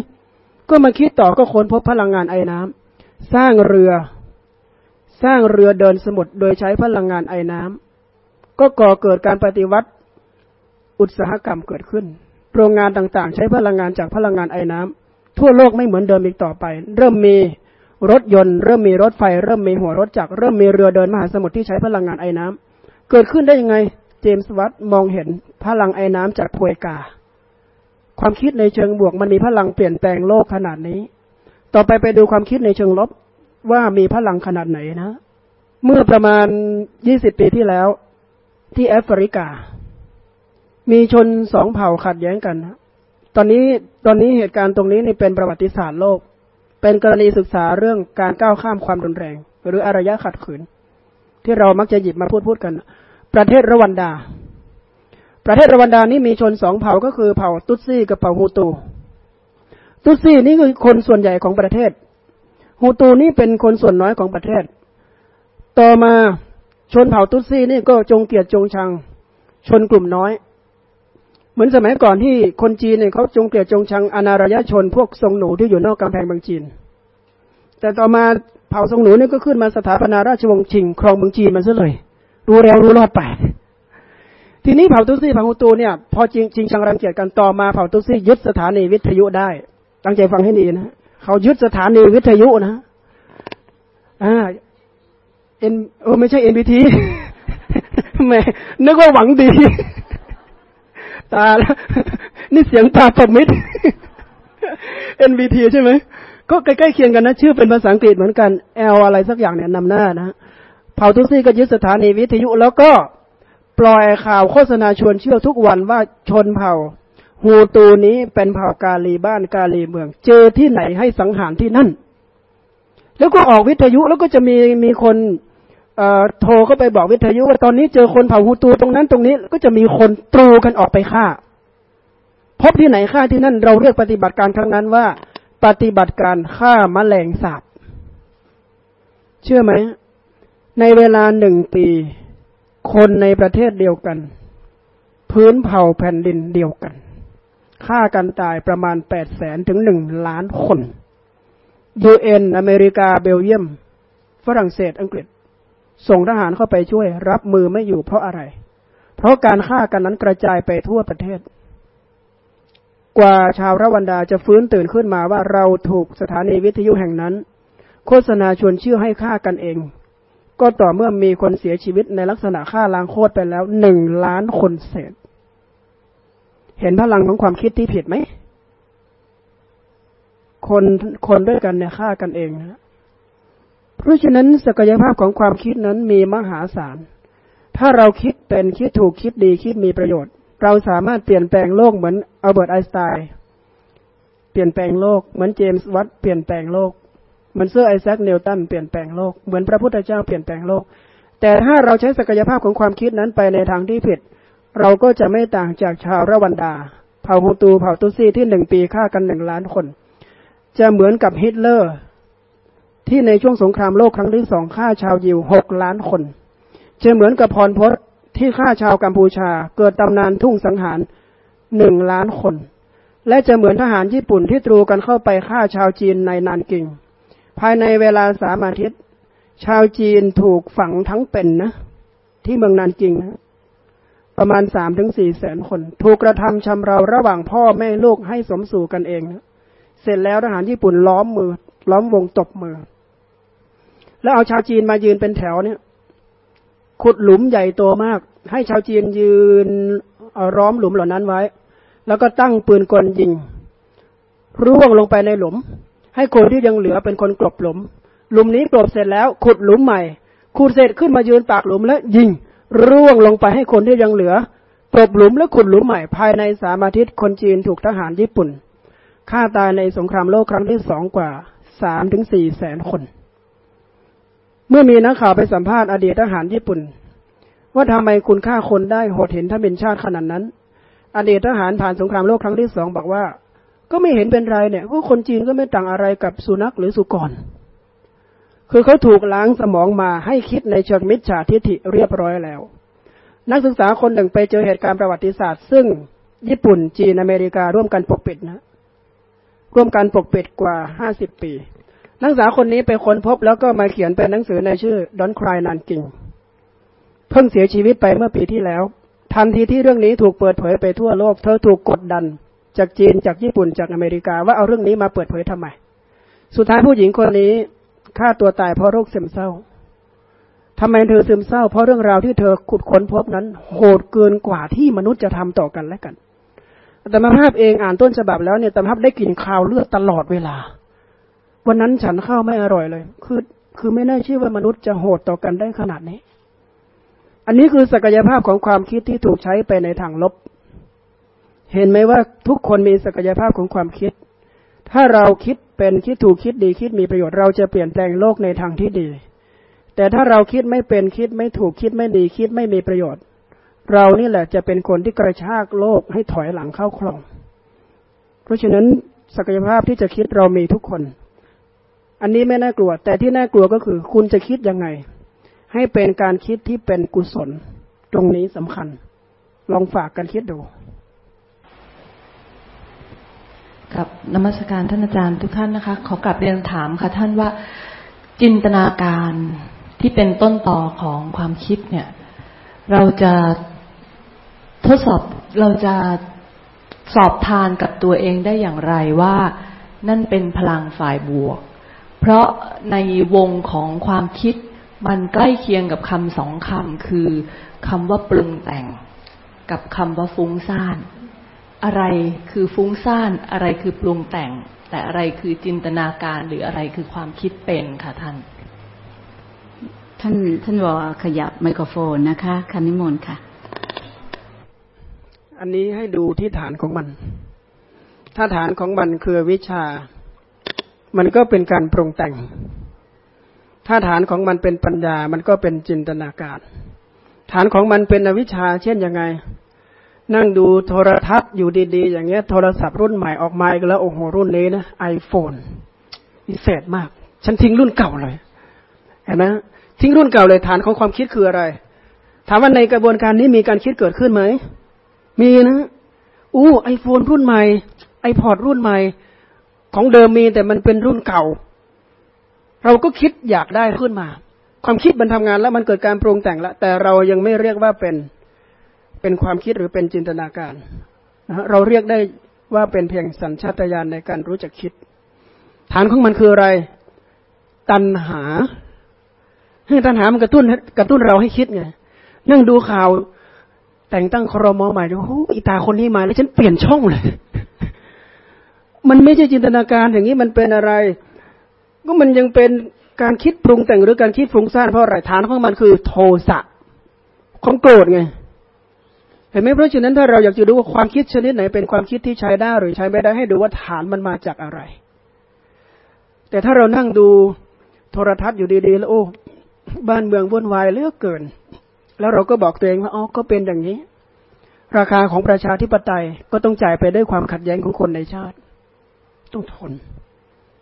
ก็มาคิดต่อก็ค้นพบพลังงานไอ้น้ำสร้างเรือ สร้างเรือเดินสมุทรโดยใช้พลังงานไอ้น้ำก็ก่อเกิดการปฏิวัติอุตสาหกรรมเกิดขึ้น โรงงานต่างๆ ใช้พลังงานจากพลังงานไอ้น้ำทั่วโลกไม่เหมือนเดิมอีกต่อไป เริ่มมี รถยนต์เริ่มมีรถไฟเริ่มมีหัวรถจักรเริ่มมีเรือเดินมหาสมุทรที่ใช้พลังงานไอ้น้ำเกิดขึ้นได้ยังไง เจมส์วัตมองเห็นพลังไอ้น้ำจากพวยกา ความคิดในเชิงบวกมันมีพลังเปลี่ยนแปลงโลกขนาดนี้ ต่อไปไปดูความคิดในเชิงลบว่ามีพลังขนาดไหนนะ เมื่อประมาณยี่สิบปีที่แล้ว ที่แอฟริกา มีชนสองเผ่าขัดแย้งกันนะตอนนี้ตอนนี้เหตุการณ์ตรงนี้นี่เป็นประวัติศาสตร์โลก เป็นกรณีศึกษาเรื่องการก้าวข้ามความรุนแรง หรืออารยะขัดขืน ที่เรามักจะหยิบมาพูดพูดกัน ประเทศรวันดา ประเทศรวันดานี้มีชนสองเผ่าก็คือเผ่าตุตซี่กับเผ่าฮูตู ตุตซี่นี่คือคนส่วนใหญ่ของประเทศ ฮูตูนี่เป็นคนส่วนน้อยของประเทศ ต่อมาชนเผ่าตุตซี่นี่ก็จงเกียรติจงชัง ชนกลุ่มน้อย เหมือนสมัยก่อนที่คนจีนเนี่ยเขาจงเกลียดจงชังอนารยชน พวกทรงหนูที่อยู่นอกกำแพงเมืองจีน แต่ต่อมาเผ่าทรงหนูนี่ก็ขึ้นมาสถาปนาราชวงศ์ชิงครองเมืองจีนมาซะเลยรู้แล้วรู้รอดไปทีนี้เผ่าตุซี่เผ่าฮูตูเนี่ยพอจริงจริงชังรังเกียจกันต่อมาเผ่าตุซี่ยึดสถานีวิทยุได้ ตั้งใจฟังให้ดีนะเขายึดสถานีวิทยุนะอ่าเอ็นโอ้ไม่ใช่เอ็นบีทีแม่นึกว่าหวังดี ตาแล้วนี่เสียงตาตบมิดเอ็นบีทีใช่ไหม ก็ใกล้ๆเคียงกันนะ ชื่อเป็นภาษาอังกฤษเหมือนกันแอะไรสักอย่างเนี่ยนำหน้านะเผ่าตุซี่ก็ยึดสถานีวิทยุ แล้วก็ปล่อยข่าวโฆษณาชวนเชื่อทุกวันว่าชนเผ่าฮูตูนี้เป็นเผ่ากาลีบ้านกาลีเมือง เจอที่ไหนให้สังหารที่นั่น แล้วก็ออกวิทยุแล้วก็จะมีมีคน โทรเข้าไปบอกวิทยุว่าตอนนี้เจอคนเผ่าฮูตูตรงนั้นตรงนี้ก็จะมีคนตรูกันออกไปฆ่า พบที่ไหนฆ่าที่นั่นเราเรียกปฏิบัติการครั้งนั้นว่า ปฏิบัติการฆ่ามาแมลงสาบเชื่อไหม ในเวลาหนึ่งปี คนในประเทศเดียวกัน พื้นเผ่าแผ่นดินเดียวกันฆ่ากันตายประมาณแปดแสนถึงหนึ่งล้านคนยูเอ็นอเมริกาเบลเยียม ฝรั่งเศสอังกฤษ ส่งทหารเข้าไปช่วย รับมือไม่อยู่เพราะอะไร เพราะการฆ่ากันนั้นกระจายไปทั่วประเทศ กว่าชาวรวันดาจะฟื้นตื่นขึ้นมาว่าเราถูกสถานีวิทยุแห่งนั้น โฆษณาชวนเชื่อให้ฆ่ากันเอง ก็ต่อเมื่อมีคนเสียชีวิตในลักษณะฆ่าล้างโคตรไปแล้วหนึ่งล้านคนเศษ เห็นพลังของความคิดที่ผิดไหมคนคนด้วยกันเนี่ยฆ่ากันเองนะ เพราะฉะนั้นศักยภาพของความคิดนั้นมีมหาศาล ถ้าเราคิดเป็นคิดถูกคิดดีคิดมีประโยชน์ เราสามารถเปลี่ยนแปลงโลกเหมือนอัลเบิร์ตไอน์สไตน์เปลี่ยนแปลงโลกเหมือนเจมส์วัตเปลี่ยนแปลงโลกเหมือนเซอร์ไอแซคนิวตันเปลี่ยนแปลงโลกเหมือนพระพุทธเจ้าเปลี่ยนแปลงโลก แต่ถ้าเราใช้ศักยภาพของความคิดนั้นไปในทางที่ผิด เราก็จะไม่ต่างจากชาวระวันดา เผ่าฮูตูเผ่าตุซีที่หนึ่งปีฆ่ากันหนึ่งล้านคน จะเหมือนกับฮิตเลอร์ ที่ในช่วงสงครามโลกครั้งที่สองฆ่าชาวยิวหกล้านคนจะเหมือนกับพรพศที่ฆ่าชาวกัมพูชา เกิดตำนานทุ่งสังหารหนึ่งล้านคน และจะเหมือนทหารญี่ปุ่นที่ตรูกันเข้าไปฆ่าชาวจีนในนานกิง ภายในเวลาสามอาทิตย์ ชาวจีนถูกฝังทั้งเป็นนะ ที่เมืองนานกิงนะประมาณสามถึงสี่แสนคน ถูกกระทำชำเราระหว่างพ่อแม่ลูกให้สมสู่กันเองนะเสร็จแล้วทหารญี่ปุ่นล้อมมือ ล้อมวงตบมือ แล้วเอาชาวจีนมายืนเป็นแถวเนี่ย ขุดหลุมใหญ่โตมาก ให้ชาวจีนยืนร้อมหลุมเหล่านั้นไว้ แล้วก็ตั้งปืนกลยิง ร่วงลงไปในหลุม ให้คนที่ยังเหลือเป็นคนกลบหลุม หลุมนี้กลบเสร็จแล้ว ขุดหลุมใหม่ ขุดเสร็จขึ้นมายืนปากหลุมแล้วยิง ร่วงลงไปให้คนที่ยังเหลือตบหลุมและขุดหลุมใหม่ภายในสามอาทิตย์คนจีนถูกทหารญี่ปุ่นฆ่าตายในสงครามโลกครั้งที่สองกว่าสามถึงสี่แสนคน เมื่อมีนักข่าวไปสัมภาษณ์อดีตทหารญี่ปุ่น ว่าทำไมคุณฆ่าคนได้โหดเห็นถ้าเป็นชาติขนาดนั้น อดีตทหารผ่านสงครามโลกครั้งที่สองบอกว่า ก็ไม่เห็นเป็นไรเนี่ยพราะคนจีนก็ไม่ต่างอะไรกับสุนัขหรือสุกร คือเขาถูกล้างสมองมาให้คิดในเชิงมิจฉาทิฐิเรียบร้อยแล้ว นักศึกษาคนหนึ่งไปเจอเหตุการณ์ประวัติศาสตร์ ซึ่งญี่ปุ่นจีนอเมริการ่วมกันปกปิดนะ ร่วมกันปกปิดกว่าห้าสิบปี นักศึกษาคนนี้ไปค้นพบแล้วก็มาเขียนเป็นหนังสือในชื่อ Don't Cry Nanking เพิ่งเสียชีวิตไปเมื่อปีที่แล้ว ทันทีที่เรื่องนี้ถูกเปิดเผยไปทั่วโลก เธอถูกกดดัน จากจีนจากญี่ปุ่นจากอเมริกา ว่าเอาเรื่องนี้มาเปิดเผยทำไม สุดท้ายผู้หญิงคนนี้ฆ่าตัวตายเพราะโรคซึมเศร้าทำไมเธอซึมเศร้า เพราะเรื่องราวที่เธอขุดค้นพบนั้น โหดเกินกว่าที่มนุษย์จะทำต่อกันและกันแต่มาภาพเองอ่านต้นฉบับแล้วเนี่ยต่มาภาพได้กลิ่นคาวเลือดตลอดเวลา วันนั้นฉันข้าวไม่อร่อยเลย คือคือไม่น่าเชื่อว่ามนุษย์จะโหดต่อกันได้ขนาดนี้ อันนี้คือศักยภาพของความคิดที่ถูกใช้ไปในทางลบ เห็นไหมว่าทุกคนมีศักยภาพของความคิด ถ้าเราคิดเป็นคิดถูกคิดดีคิดมีประโยชน์เราจะเปลี่ยนแปลงโลกในทางที่ดี แต่ถ้าเราคิดไม่เป็นคิดไม่ถูกคิดไม่ดีคิดไม่มีประโยชน์ เรานี่แหละจะเป็นคนที่กระชากโลกให้ถอยหลังเข้าคลอง เพราะฉะนั้นศักยภาพที่จะคิดเรามีทุกคน อันนี้ไม่น่ากลัว แต่ที่น่ากลัวก็คือ คุณจะคิดยังไง ให้เป็นการคิดที่เป็นกุศล ตรงนี้สำคัญ ลองฝากกันคิดดูกับนมัสการท่านอาจารย์ทุกท่านนะคะ ขอกลับเรียนถามค่ะท่านว่าจินตนาการที่เป็นต้นต่อของความคิดเนี่ย เราจะทดสอบเราจะสอบทานกับตัวเองได้อย่างไรว่า นั่นเป็นพลังฝ่ายบวก เพราะในวงของความคิดมันใกล้เคียงกับคำสองคำคือคำว่าปรุงแต่ง กับคำว่าฟุ้งซ่าน อะไรคือฟุ้งซ่าน อะไรคือปรุงแต่ง แต่อะไรคือจินตนาการหรืออะไรคือความคิดเป็นค่ะท่าน ท่านท่านบอกขยับไมโครโฟนนะคะคันนิมนต์ค่ะ อันนี้ให้ดูที่ฐานของมัน ถ้าฐานของมันคือวิชา มันก็เป็นการปรุงแต่ง ถ้าฐานของมันเป็นปัญญา มันก็เป็นจินตนาการ ฐานของมันเป็นอวิชชา เช่นยังไง นั่งดูโทรทัศน์อยู่ดีๆ อย่างเงี้ย โทรศัพท์รุ่นใหม่ออกมาอีกแล้ว โอ้โห รุ่นนี้นะไอโฟนพิเศษมาก ฉันทิ้งรุ่นเก่าเลย เห็นไหมทิ้งรุ่นเก่าเลยฐานของความคิดคืออะไร ถามว่าในกระบวนการนี้มีการคิดเกิดขึ้นไหม มีนะ อู้ไอโฟนรุ่นใหม่ไอพอดรุ่นใหม่ ของเดิมมีแต่มันเป็นรุ่นเก่า เราก็คิดอยากได้ขึ้นมา ความคิดมันทำงานแล้วมันเกิดการปรุงแต่งแล้วแต่เรายังไม่เรียกว่าเป็นเป็นความคิดหรือเป็นจินตนาการนะเราเรียกได้ว่าเป็นเพียงสัญชาตญาณในการรู้จักคิด ฐานของมันคืออะไร ตัณหาให้ตัณหามันกระตุ้นกระตุ้นเราให้คิดไงนั่งดูข่าวแต่งตั้งครมอใหม่ดูโอ้อีตาคนนี้มาแล้วฉันเปลี่ยนช่องเลย มันไม่ใช่จินตนาการอย่างนี้มันเป็นอะไร ก็มันยังเป็นการคิดปรุงแต่งหรือการคิดฟุ้งซ่านเพราะอะไรฐานของมันคือโทสะความโกรธไงเห็นไหมเพราะฉะนั้นถ้าเราอยากจะดูว่าความคิดชนิดไหนเป็นความคิดที่ใช้ได้หรือใช้ไม่ได้ให้ดูว่าฐานมันมาจากอะไร แต่ถ้าเรานั่งดูโทรทัศน์อยู่ดีๆแล้วโอ้บ้านเมืองวุ่นวายเหลือเกิน แล้วเราก็บอกตัวเองว่าอ๋อก็เป็นอย่างนี้ ราคาของประชาธิปไตยก็ต้องจ่ายไปด้วยความขัดแย้งของคนในชาติ ต้องทน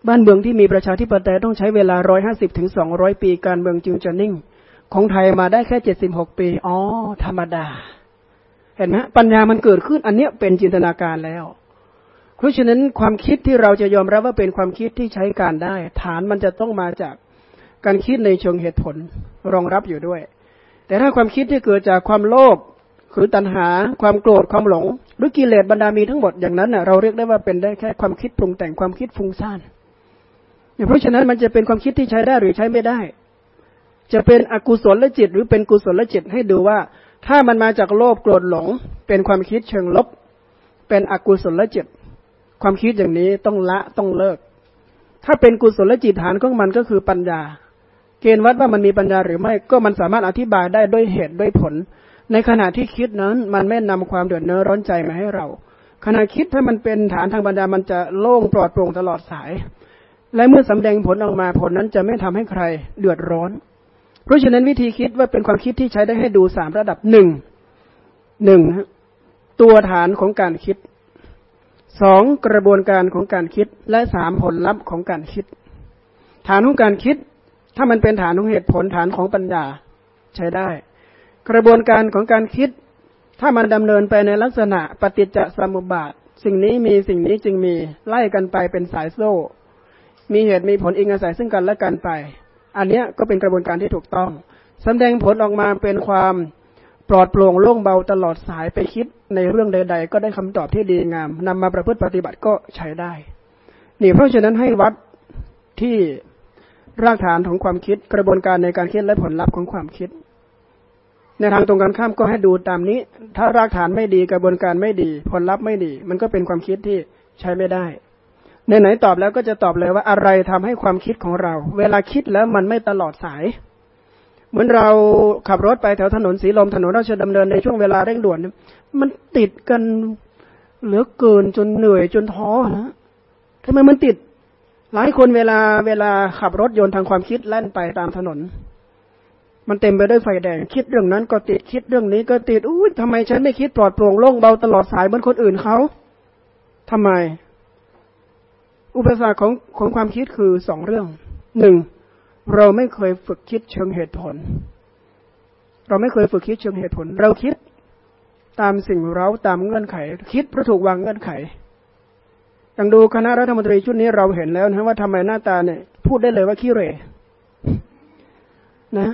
บ้านเมืองที่มีประชาธิปไตยต้องใช้เวลาร้อยห้าสิบถึงสองร้อยปีการเมืองจึงจะนิ่ง ของไทยมาได้แค่เจ็ดสิบหกปี อ๋อ ธรรมดา เห็นไหมปัญญามันเกิดขึ้น อันเนี้ยเป็นจินตนาการแล้วเพราะฉะนั้นความคิดที่เราจะยอมรับว่าเป็นความคิดที่ใช้การได้ ฐานมันจะต้องมาจากการคิดในเชิงเหตุผลรองรับอยู่ด้วย แต่ถ้าความคิดที่เกิดจากความโลภ หรือตัณหาความโกรธความหลง หรือกิเลสบรรดามีทั้งหมดอย่างนั้นเน่ะเราเรียกได้ว่าเป็นได้แค่ความคิดปรุงแต่งความคิดฟุ้งซ่านเพราะฉะนั้นมันจะเป็นความคิดที่ใช้ได้หรือใช้ไม่ได้ จะเป็นอกุศลละจิต หรือเป็นกุศลละจิตให้ดูว่า ถ้ามันมาจากโลภโกรธหลง เป็นความคิดเชิงลบ เป็นอกุศลละจิต ความคิดอย่างนี้ต้องละต้องเลิก ถ้าเป็นกุศลจิตฐานของมันก็คือปัญญา เกณฑ์วัดว่ามันมีปัญญาหรือไม่ก็มันสามารถอธิบายได้ด้วยเหตุด้วยผล ในขณะที่คิดนั้น มันไม่นำความเดือดเนื้อร้อนใจมาให้เรา ขณะคิดถ้ามันเป็นฐานทางปัญญามันจะโล่งปลอดโปร่งตลอดสาย และเมื่อสำแดงผลออกมาผลนั้นจะไม่ทำให้ใครเดือดร้อน เพราะฉะนั้นวิธีคิดว่าเป็นความคิดที่ใช้ได้ให้ดูสามระดับหนึ่งหนึ่งตัวฐานของการคิดสองกระบวนการของการคิดและสามผลลัพธ์ของการคิด ฐานของการคิด ถ้ามันเป็นฐานของเหตุผลฐานของปัญญาใช้ได้ กระบวนการของการคิด ถ้ามันดำเนินไปในลักษณะปฏิจจสมุปบาท สิ่งนี้มีสิ่งนี้จึงมีไล่กันไปเป็นสายโซ่ มีเหตุมีผลอิงอาศัยซึ่งกันและกันไป อันนี้ก็เป็นกระบวนการที่ถูกต้องสำแดงผลออกมาเป็นความปลอดโปร่งโล่งเบาตลอดสายไปคิดในเรื่องใด ๆ ก็ได้คำตอบที่ดีงามนำมาประพฤติปฏิบัติก็ใช้ได้ นี่เพราะฉะนั้นให้วัดที่รากฐานของความคิดกระบวนการในการคิดและผลลัพธ์ของความคิด ในทางตรงกันข้ามก็ให้ดูตามนี้ ถ้ารากฐานไม่ดีกระบวนการไม่ดี ผลลัพธ์ไม่ดี มันก็เป็นความคิดที่ใช้ไม่ได้ในไหนตอบแล้วก็จะตอบเลยว่าอะไรทำให้ความคิดของเรา เวลาคิดแล้วมันไม่ตลอดสาย เหมือนเราขับรถไปแถวถนนสีลมถนนราชดำเนินในช่วงเวลาเร่งด่วน มันติดกันเหลือเกินจนเหนื่อยจนท้อนะทำไมมันติด หลายคนเวลาเวลาขับรถยนต์ทางความคิดแล่นไปตามถนน มันเต็มไปด้วยไฟแดง คิดเรื่องนั้นก็ติดคิดเรื่องนี้ก็ติดอุ้ยทำไมฉันไม่คิดปลอดโปร่งโล่งเบาตลอดสายเหมือนคนอื่นเขาทำไม อุปสรรคของของความคิดคือสองเรื่องหนึ่งเราไม่เคยฝึกคิดเชิงเหตุผล เราไม่เคยฝึกคิดเชิงเหตุผล เราคิดตามสิ่งเราตามเงื่อนไข คิดเพราะถูกวางเงื่อนไขอย่างดูคณะรัฐมนตรีชุดนี้เราเห็นแล้วนะว่าทำไมหน้าตาเนี่ย พูดได้เลยว่าขี้เรนะ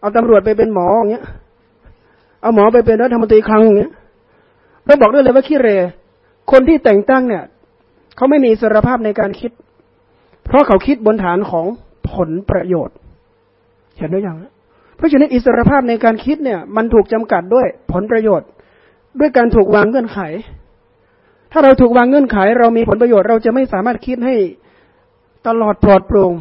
เอาตำรวจไปเป็นหมออย่างเงี้ย เอาหมอไปเป็นรัฐมนตรีคลังอย่างเงี้ยเราบอกได้เลยว่าขี้เร คนที่แต่งตั้งเนี่ยเขาไม่มีสารภาพในการคิด เพราะเขาคิดบนฐานของผลประโยชน์ เห็นด้วยยังเพราะฉะนั้นอิสรภาพในการคิดเนี่ย มันถูกจำกัดด้วยผลประโยชน์ ด้วยการถูกวางเงื่อนไข ถ้าเราถูกวางเงื่อนไข เรามีผลประโยชน์เราจะไม่สามารถคิดให้ตลอดปลอดโปร่ง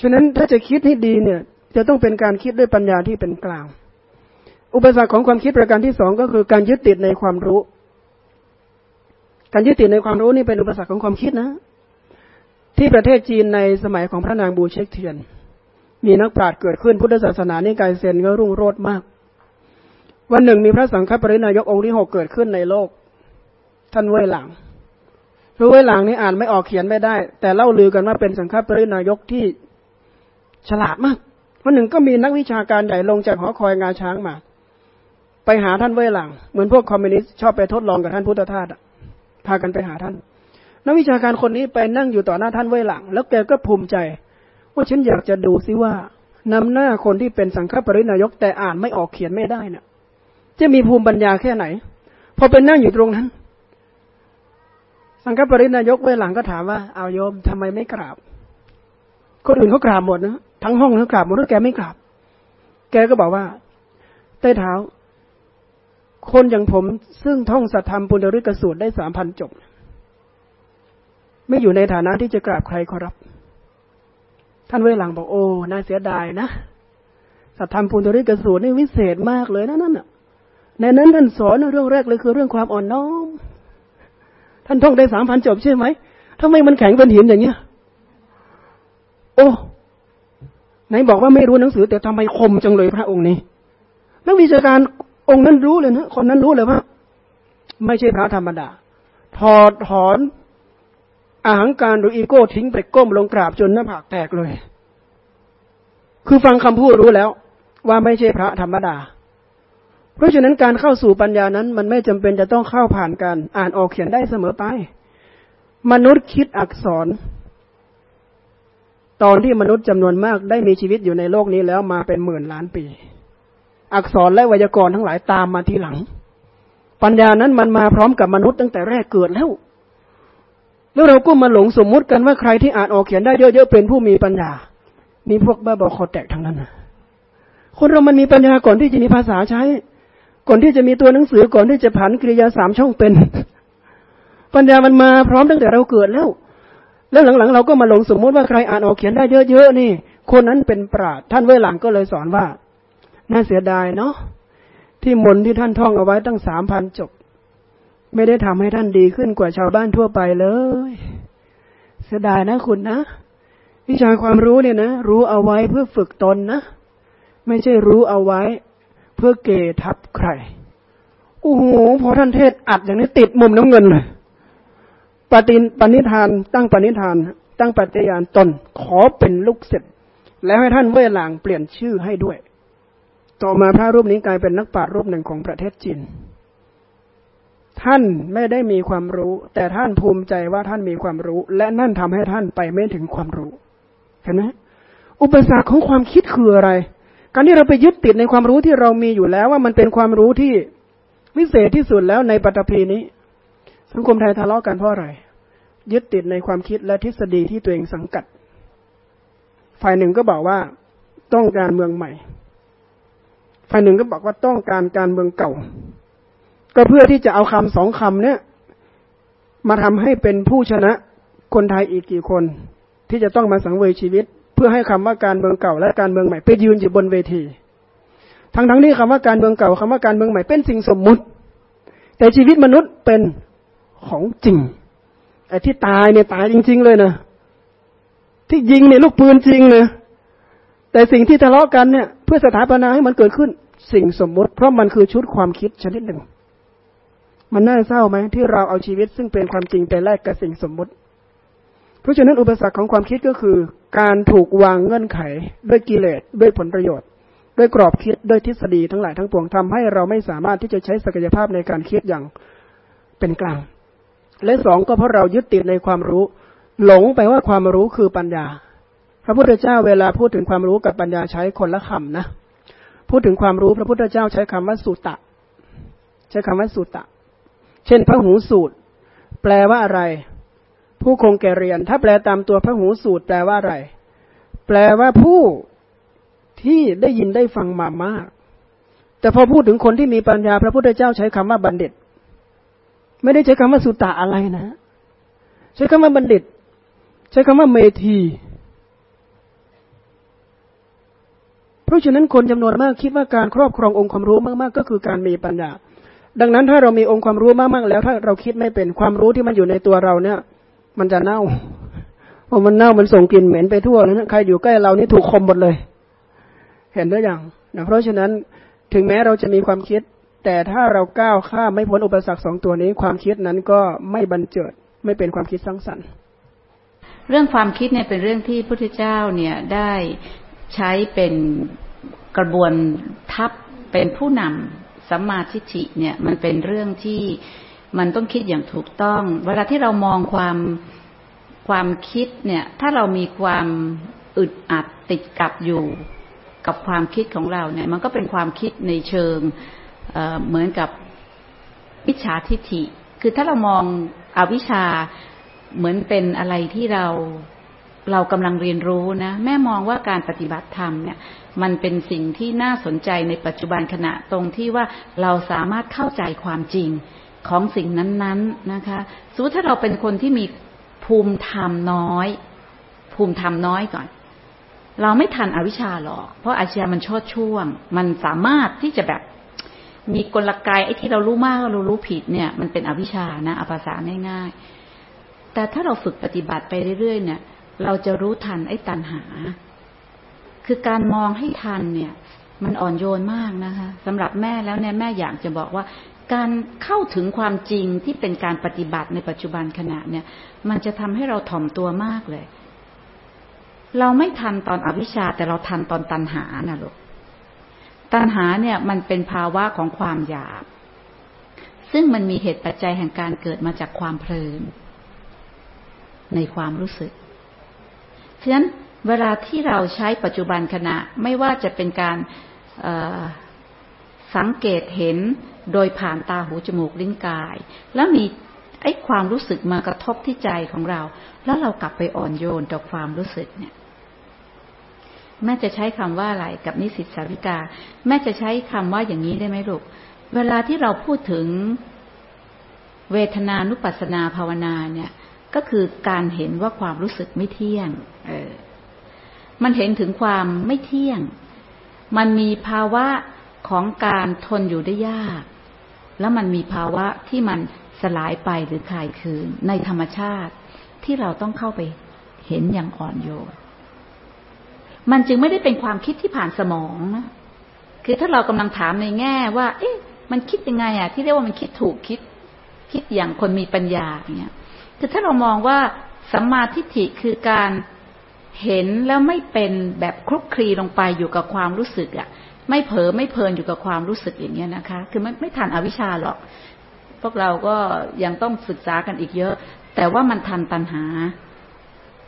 ฉะนั้นถ้าจะคิดให้ดีเนี่ย จะต้องเป็นการคิดด้วยปัญญาที่เป็นกลาง อุปสรรคของความคิดประการที่สองก็คือการยึดติดในความรู้ การยึดติดในความรู้นี่เป็นอุปสรรคของความคิดนะ ที่ประเทศจีนในสมัยของพระนางบูเชกเทียน มีนักปราชญ์เกิดขึ้นพุทธศาสนานิกายเซนก็รุ่งโรจน์มาก วันหนึ่งมีพระสังฆปรินายกองค์ที่หกเกิดขึ้นในโลก ท่านเว่ยหลังคือเว่ยหลังนี่อ่านไม่ออกเขียนไม่ได้ แต่เล่าลือกันว่าเป็นสังฆปรินายกที่ฉลาดมาก วันหนึ่งก็มีนักวิชาการใหญ่ลงจากหอคอยงาช้างมา ไปหาท่านเว่ยหลัง เหมือนพวกคอมมิวนิสต์ชอบไปทดลองกับท่านพุทธทาสพากันไปหาท่าน นักวิชาการคนนี้ไปนั่งอยู่ต่อหน้าท่านเว่ยหลัง แล้วแกก็ภูมิใจ ว่าฉันอยากจะดูซิว่านำหน้าคนที่เป็นสังฆปรินายกแต่อ่านไม่ออกเขียนไม่ได้เนะ่ยจะมีภูมิปัญญาแค่ไหน พอเป็นนั่งอยู่ตรงนั้น สังฆปรินายกเวหลังก็ถามว่าเอาโยมทำไมไม่กราบ คนอื่นเขากราบหมดนะ ทั้งห้องเขากราบหมดแล้วแกไม่กราบ แกก็บอกว่าใต้เท้า คนอย่างผมซึ่งท่องสัทธรรมปุณริกสูตรได้สามพันจบ ไม่อยู่ในฐานะที่จะกราบใครขอรับ ท่านเวหลังบอกโอ้น่าเสียดายนะ สัทธรรมปุณณริกสูตรนี่วิเศษมากเลยนะนั่นน่ะในนั้นท่านสอนเรื่องแรกเลยคือเรื่องความอ่อนน้อม ท่านท่องได้สามพันจบใช่ไหมทำไมมันแข็งเป็นหินอย่างเงี้ย โอ้ ไหนบอกว่าไม่รู้หนังสือ แต่ทำไมคมจังเลยพระองค์นี้ นักวิชาการองค์นั้นรู้เลยนะคนนั้นรู้เลยว่า ไม่ใช่พระธรรมดา ถอดถอนอาหังการหรืออีโก้ทิ้งไปก้มลงกราบจนหน้าผากแตกเลย คือฟังคำพูดรู้แล้ว ว่าไม่ใช่พระธรรมดา เพราะฉะนั้นการเข้าสู่ปัญญานั้น มันไม่จำเป็นจะต้องเข้าผ่านการอ่านออกเขียนได้เสมอไป มนุษย์คิดอักษร ตอนที่มนุษย์จำนวนมากได้มีชีวิตอยู่ในโลกนี้แล้วมาเป็นหมื่นล้านปี อักษรและไวยากรณ์ทั้งหลายตามมาทีหลัง ปัญญานั้นมันมาพร้อมกับมนุษย์ตั้งแต่แรกเกิดแล้ว แล้วเราก็มาหลงสมมุติกันว่าใครที่อ่านออกเขียนได้เยอะๆเป็นผู้มีปัญญา มีพวกบ้าบอคอแตกทั้งนั้นนะคนเรามันมีปัญญาก่อนที่จะมีภาษาใช้ ก่อนที่จะมีตัวหนังสือก่อนที่จะผันกริยาสามช่องเป็น ปัญญามันมาพร้อมตั้งแต่เราเกิดแล้ว แล้วหลังๆ เราก็มาหลงสมมุติว่าใครอ่านออกเขียนได้เยอะๆนี่ คนนั้นเป็นปราดท่านเวหลังก็เลยสอนว่า น่าเสียดายเนาะที่มนที่ท่านท่องเอาไว้ตั้งสามพันจบ ไม่ได้ทำให้ท่านดีขึ้นกว่าชาวบ้านทั่วไปเลย เสียดายนะคุณนะวิชาความรู้เนี่ยนะรู้เอาไว้เพื่อฝึกตนนะ ไม่ใช่รู้เอาไว้ เพื่อเกทับใครโอ้โหพอท่านเทศอัดอย่างนี้ติดมุมน้ำเงินเลย ปฏิปณิธาน ตั้งปณิธาน ตั้งปฏิญาณตนขอเป็นลูกศิษย์แล้วให้ท่านเวหลางเปลี่ยนชื่อให้ด้วย ต่อมาพระรูปนี้กลายเป็นนักปราชญ์รูปหนึ่งของประเทศจีน ท่านไม่ได้มีความรู้ แต่ท่านภูมิใจว่าท่านมีความรู้ และนั่นทำให้ท่านไปไม่ถึงความรู้เห็นไหมอุปสรรคของความคิดคืออะไร การที่เราไปยึดติดในความรู้ที่เรามีอยู่แล้วว่ามันเป็นความรู้ที่วิเศษที่สุดแล้วในปฐพีนี้ สังคมไทยทะเลาะกันเพราะอะไร ยึดติดในความคิดและทฤษฎีที่ตัวเองสังกัด ฝ่ายหนึ่งก็บอกว่าต้องการเมืองใหม่ ฝ่ายหนึ่งก็บอกว่าต้องการการเมืองเก่า ก็เพื่อที่จะเอาคำสองคำเนี่ยมาทำให้เป็นผู้ชนะคนไทยอีกกี่คน ที่จะต้องมาสังเวยชีวิต เพื่อให้คำว่าการเมืองเก่าและการเมืองใหม่ไปยืนอยู่บนเวที ทั้งทั้งนี้คำว่าการเมืองเก่าคำว่าการเมืองใหม่เป็นสิ่งสมมุติ แต่ชีวิตมนุษย์เป็น ของจริงไอ้ที่ตายเนี่ยตายจริง ๆ เลยนะที่ยิงเนี่ยลูกปืนจริงนะแต่สิ่งที่ทะเลาะกันเนี่ย เพื่อสถาปนาให้มันเกิดขึ้น สิ่งสมมุติ เพราะมันคือชุดความคิดชนิดหนึ่ง มันน่าเศร้าไหมที่เราเอาชีวิตซึ่งเป็นความจริงไปแลกกับสิ่งสมมุติ เพราะฉะนั้นอุปสรรคของความคิดก็คือ การถูกวางเงื่อนไข ด้วยกิเลสด้วยผลประโยชน์ ด้วยกรอบคิดด้วยทฤษฎีทั้งหลายทั้งปวงทำให้เราไม่สามารถที่จะใช้ศักยภาพในการคิดอย่างเป็นกลาง และสองก็เพราะเรายึดติดในความรู้ หลงไปว่าความรู้คือปัญญา พระพุทธเจ้าเวลาพูดถึงความรู้กับปัญญาใช้คนละคำนะพูดถึงความรู้พระพุทธเจ้าใช้คำว่าสุตตะใช้คำว่าสุตตะ เช่นพระหูสูตร แปลว่าอะไร ผู้คงแก่เรียน ถ้าแปลตามตัวพระหูสูตร แปลว่าอะไร แปลว่าผู้ที่ได้ยินได้ฟังมามาก แต่พอพูดถึงคนที่มีปัญญา พระพุทธเจ้าใช้คำว่าบัณฑิต ไม่ได้ใช้คำว่าสุตตะอะไรนะ ใช้คำว่าบัณฑิต ใช้คำว่าเมธีเพราะฉะนั้นคนจำนวนมากคิดว่าการครอบครององค์ความรู้มากๆ ก็คือการมีปัญญา ดังนั้นถ้าเรามีองค์ความรู้มากๆแล้ว ถ้าเราคิดไม่เป็นความรู้ที่มันอยู่ในตัวเราเนี่ย มันจะเน่าเพราะมันเน่ามันส่งกลิ่นเหม็นไปทั่วนะใครอยู่ใกล้เรานี่ถูกคมหมดเลย เห็นหรือยังนะเพราะฉะนั้นถึงแม้เราจะมีความคิด แต่ถ้าเราก้าวข้ามไม่พ้นอุปสรรคสองตัวนี้ ความคิดนั้นก็ไม่บันเจิดไม่เป็นความคิดสร้างสรรค์ เรื่องความคิดเนี่ยเป็นเรื่องที่พระพุทธเจ้าเนี่ยได้ใช้เป็นกระบวนทัพเป็นผู้นำสัมมาทิฏฐิเนี่ยมันเป็นเรื่องที่มันต้องคิดอย่างถูกต้อง เวลาที่เรามองความความคิดเนี่ย ถ้าเรามีความอึดอัดติดกับอยู่กับความคิดของเราเนี่ย มันก็เป็นความคิดในเชิง เหมือนกับวิชาทิฏฐิ คือถ้าเรามองอวิชาเหมือนเป็นอะไรที่เราเรากำลังเรียนรู้นะ แม่มองว่าการปฏิบัติธรรมเนี่ย มันเป็นสิ่งที่น่าสนใจในปัจจุบันขณะตรงที่ว่าเราสามารถเข้าใจความจริงของสิ่งนั้นๆนะคะสมมติถ้าเราเป็นคนที่มีภูมิธรรมน้อย ภูมิธรรมน้อยก่อน เราไม่ทันอวิชชาหรอก เพราะอาชญามันชดช่วง มันสามารถที่จะแบบ มีกลไกไอ้ที่เรารู้มากเรารู้ผิดเนี่ย มันเป็นอวิชชานะอภาษาง่าย ๆ แต่ถ้าเราฝึกปฏิบัติไปเรื่อยๆเนี่ย เราจะรู้ทันไอ้ตัณหา คือการมองให้ทันเนี่ย มันอ่อนโยนมากนะคะสำหรับแม่แล้วเนี่ยแม่อยากจะบอกว่าการเข้าถึงความจริงที่เป็นการปฏิบัติในปัจจุบันขณะเนี่ย มันจะทำให้เราถ่อมตัวมากเลย เราไม่ทันตอนอวิชชาแต่เราทันตอนตัณหานะลูก ตัณหาเนี่ยมันเป็นภาวะของความอยาก ซึ่งมันมีเหตุปัจจัยแห่งการเกิดมาจากความเพลิน ในความรู้สึก ฉะนั้นเวลาที่เราใช้ปัจจุบันขณะไม่ว่าจะเป็นการสังเกตเห็นโดยผ่านตาหูจมูกลิ้นกาย แล้วมีไอ้ความรู้สึกมากระทบที่ใจของเรา แล้วเรากลับไปอ่อนโยนต่อความรู้สึกเนี่ย แม่จะใช้คำว่าอะไรกับนิสิตสาวิกา แม่จะใช้คำว่าอย่างนี้ได้ไหมลูก เวลาที่เราพูดถึงเวทนานุปัสนาภาวนาเนี่ย ก็คือการเห็นว่าความรู้สึกไม่เที่ยง เออ มันเห็นถึงความไม่เที่ยง มันมีภาวะของการทนอยู่ได้ยาก แล้วมันมีภาวะที่มันสลายไปหรือคลายคืนในธรรมชาติที่เราต้องเข้าไปเห็นอย่างอ่อนโยน มันจึงไม่ได้เป็นความคิดที่ผ่านสมองนะคือถ้าเรากำลังถามในแง่ว่า เอ๊ะ มันคิดยังไงอะ ที่เรียกว่ามันคิดถูกคิด คิดอย่างคนมีปัญญาเนี่ยคือถ้าเรามองว่าสัมมาทิฏฐิคือการเห็นแล้วไม่เป็นแบบคลุกคลีลงไปอยู่กับความรู้สึกอะ ไม่เผลอไม่เพลินอยู่กับความรู้สึกอย่างเงี้ยนะคะ คือไม่ไม่ทันอวิชชาหรอก พวกเราก็ยังต้องศึกษากันอีกเยอะ แต่ว่ามันทันตัณหา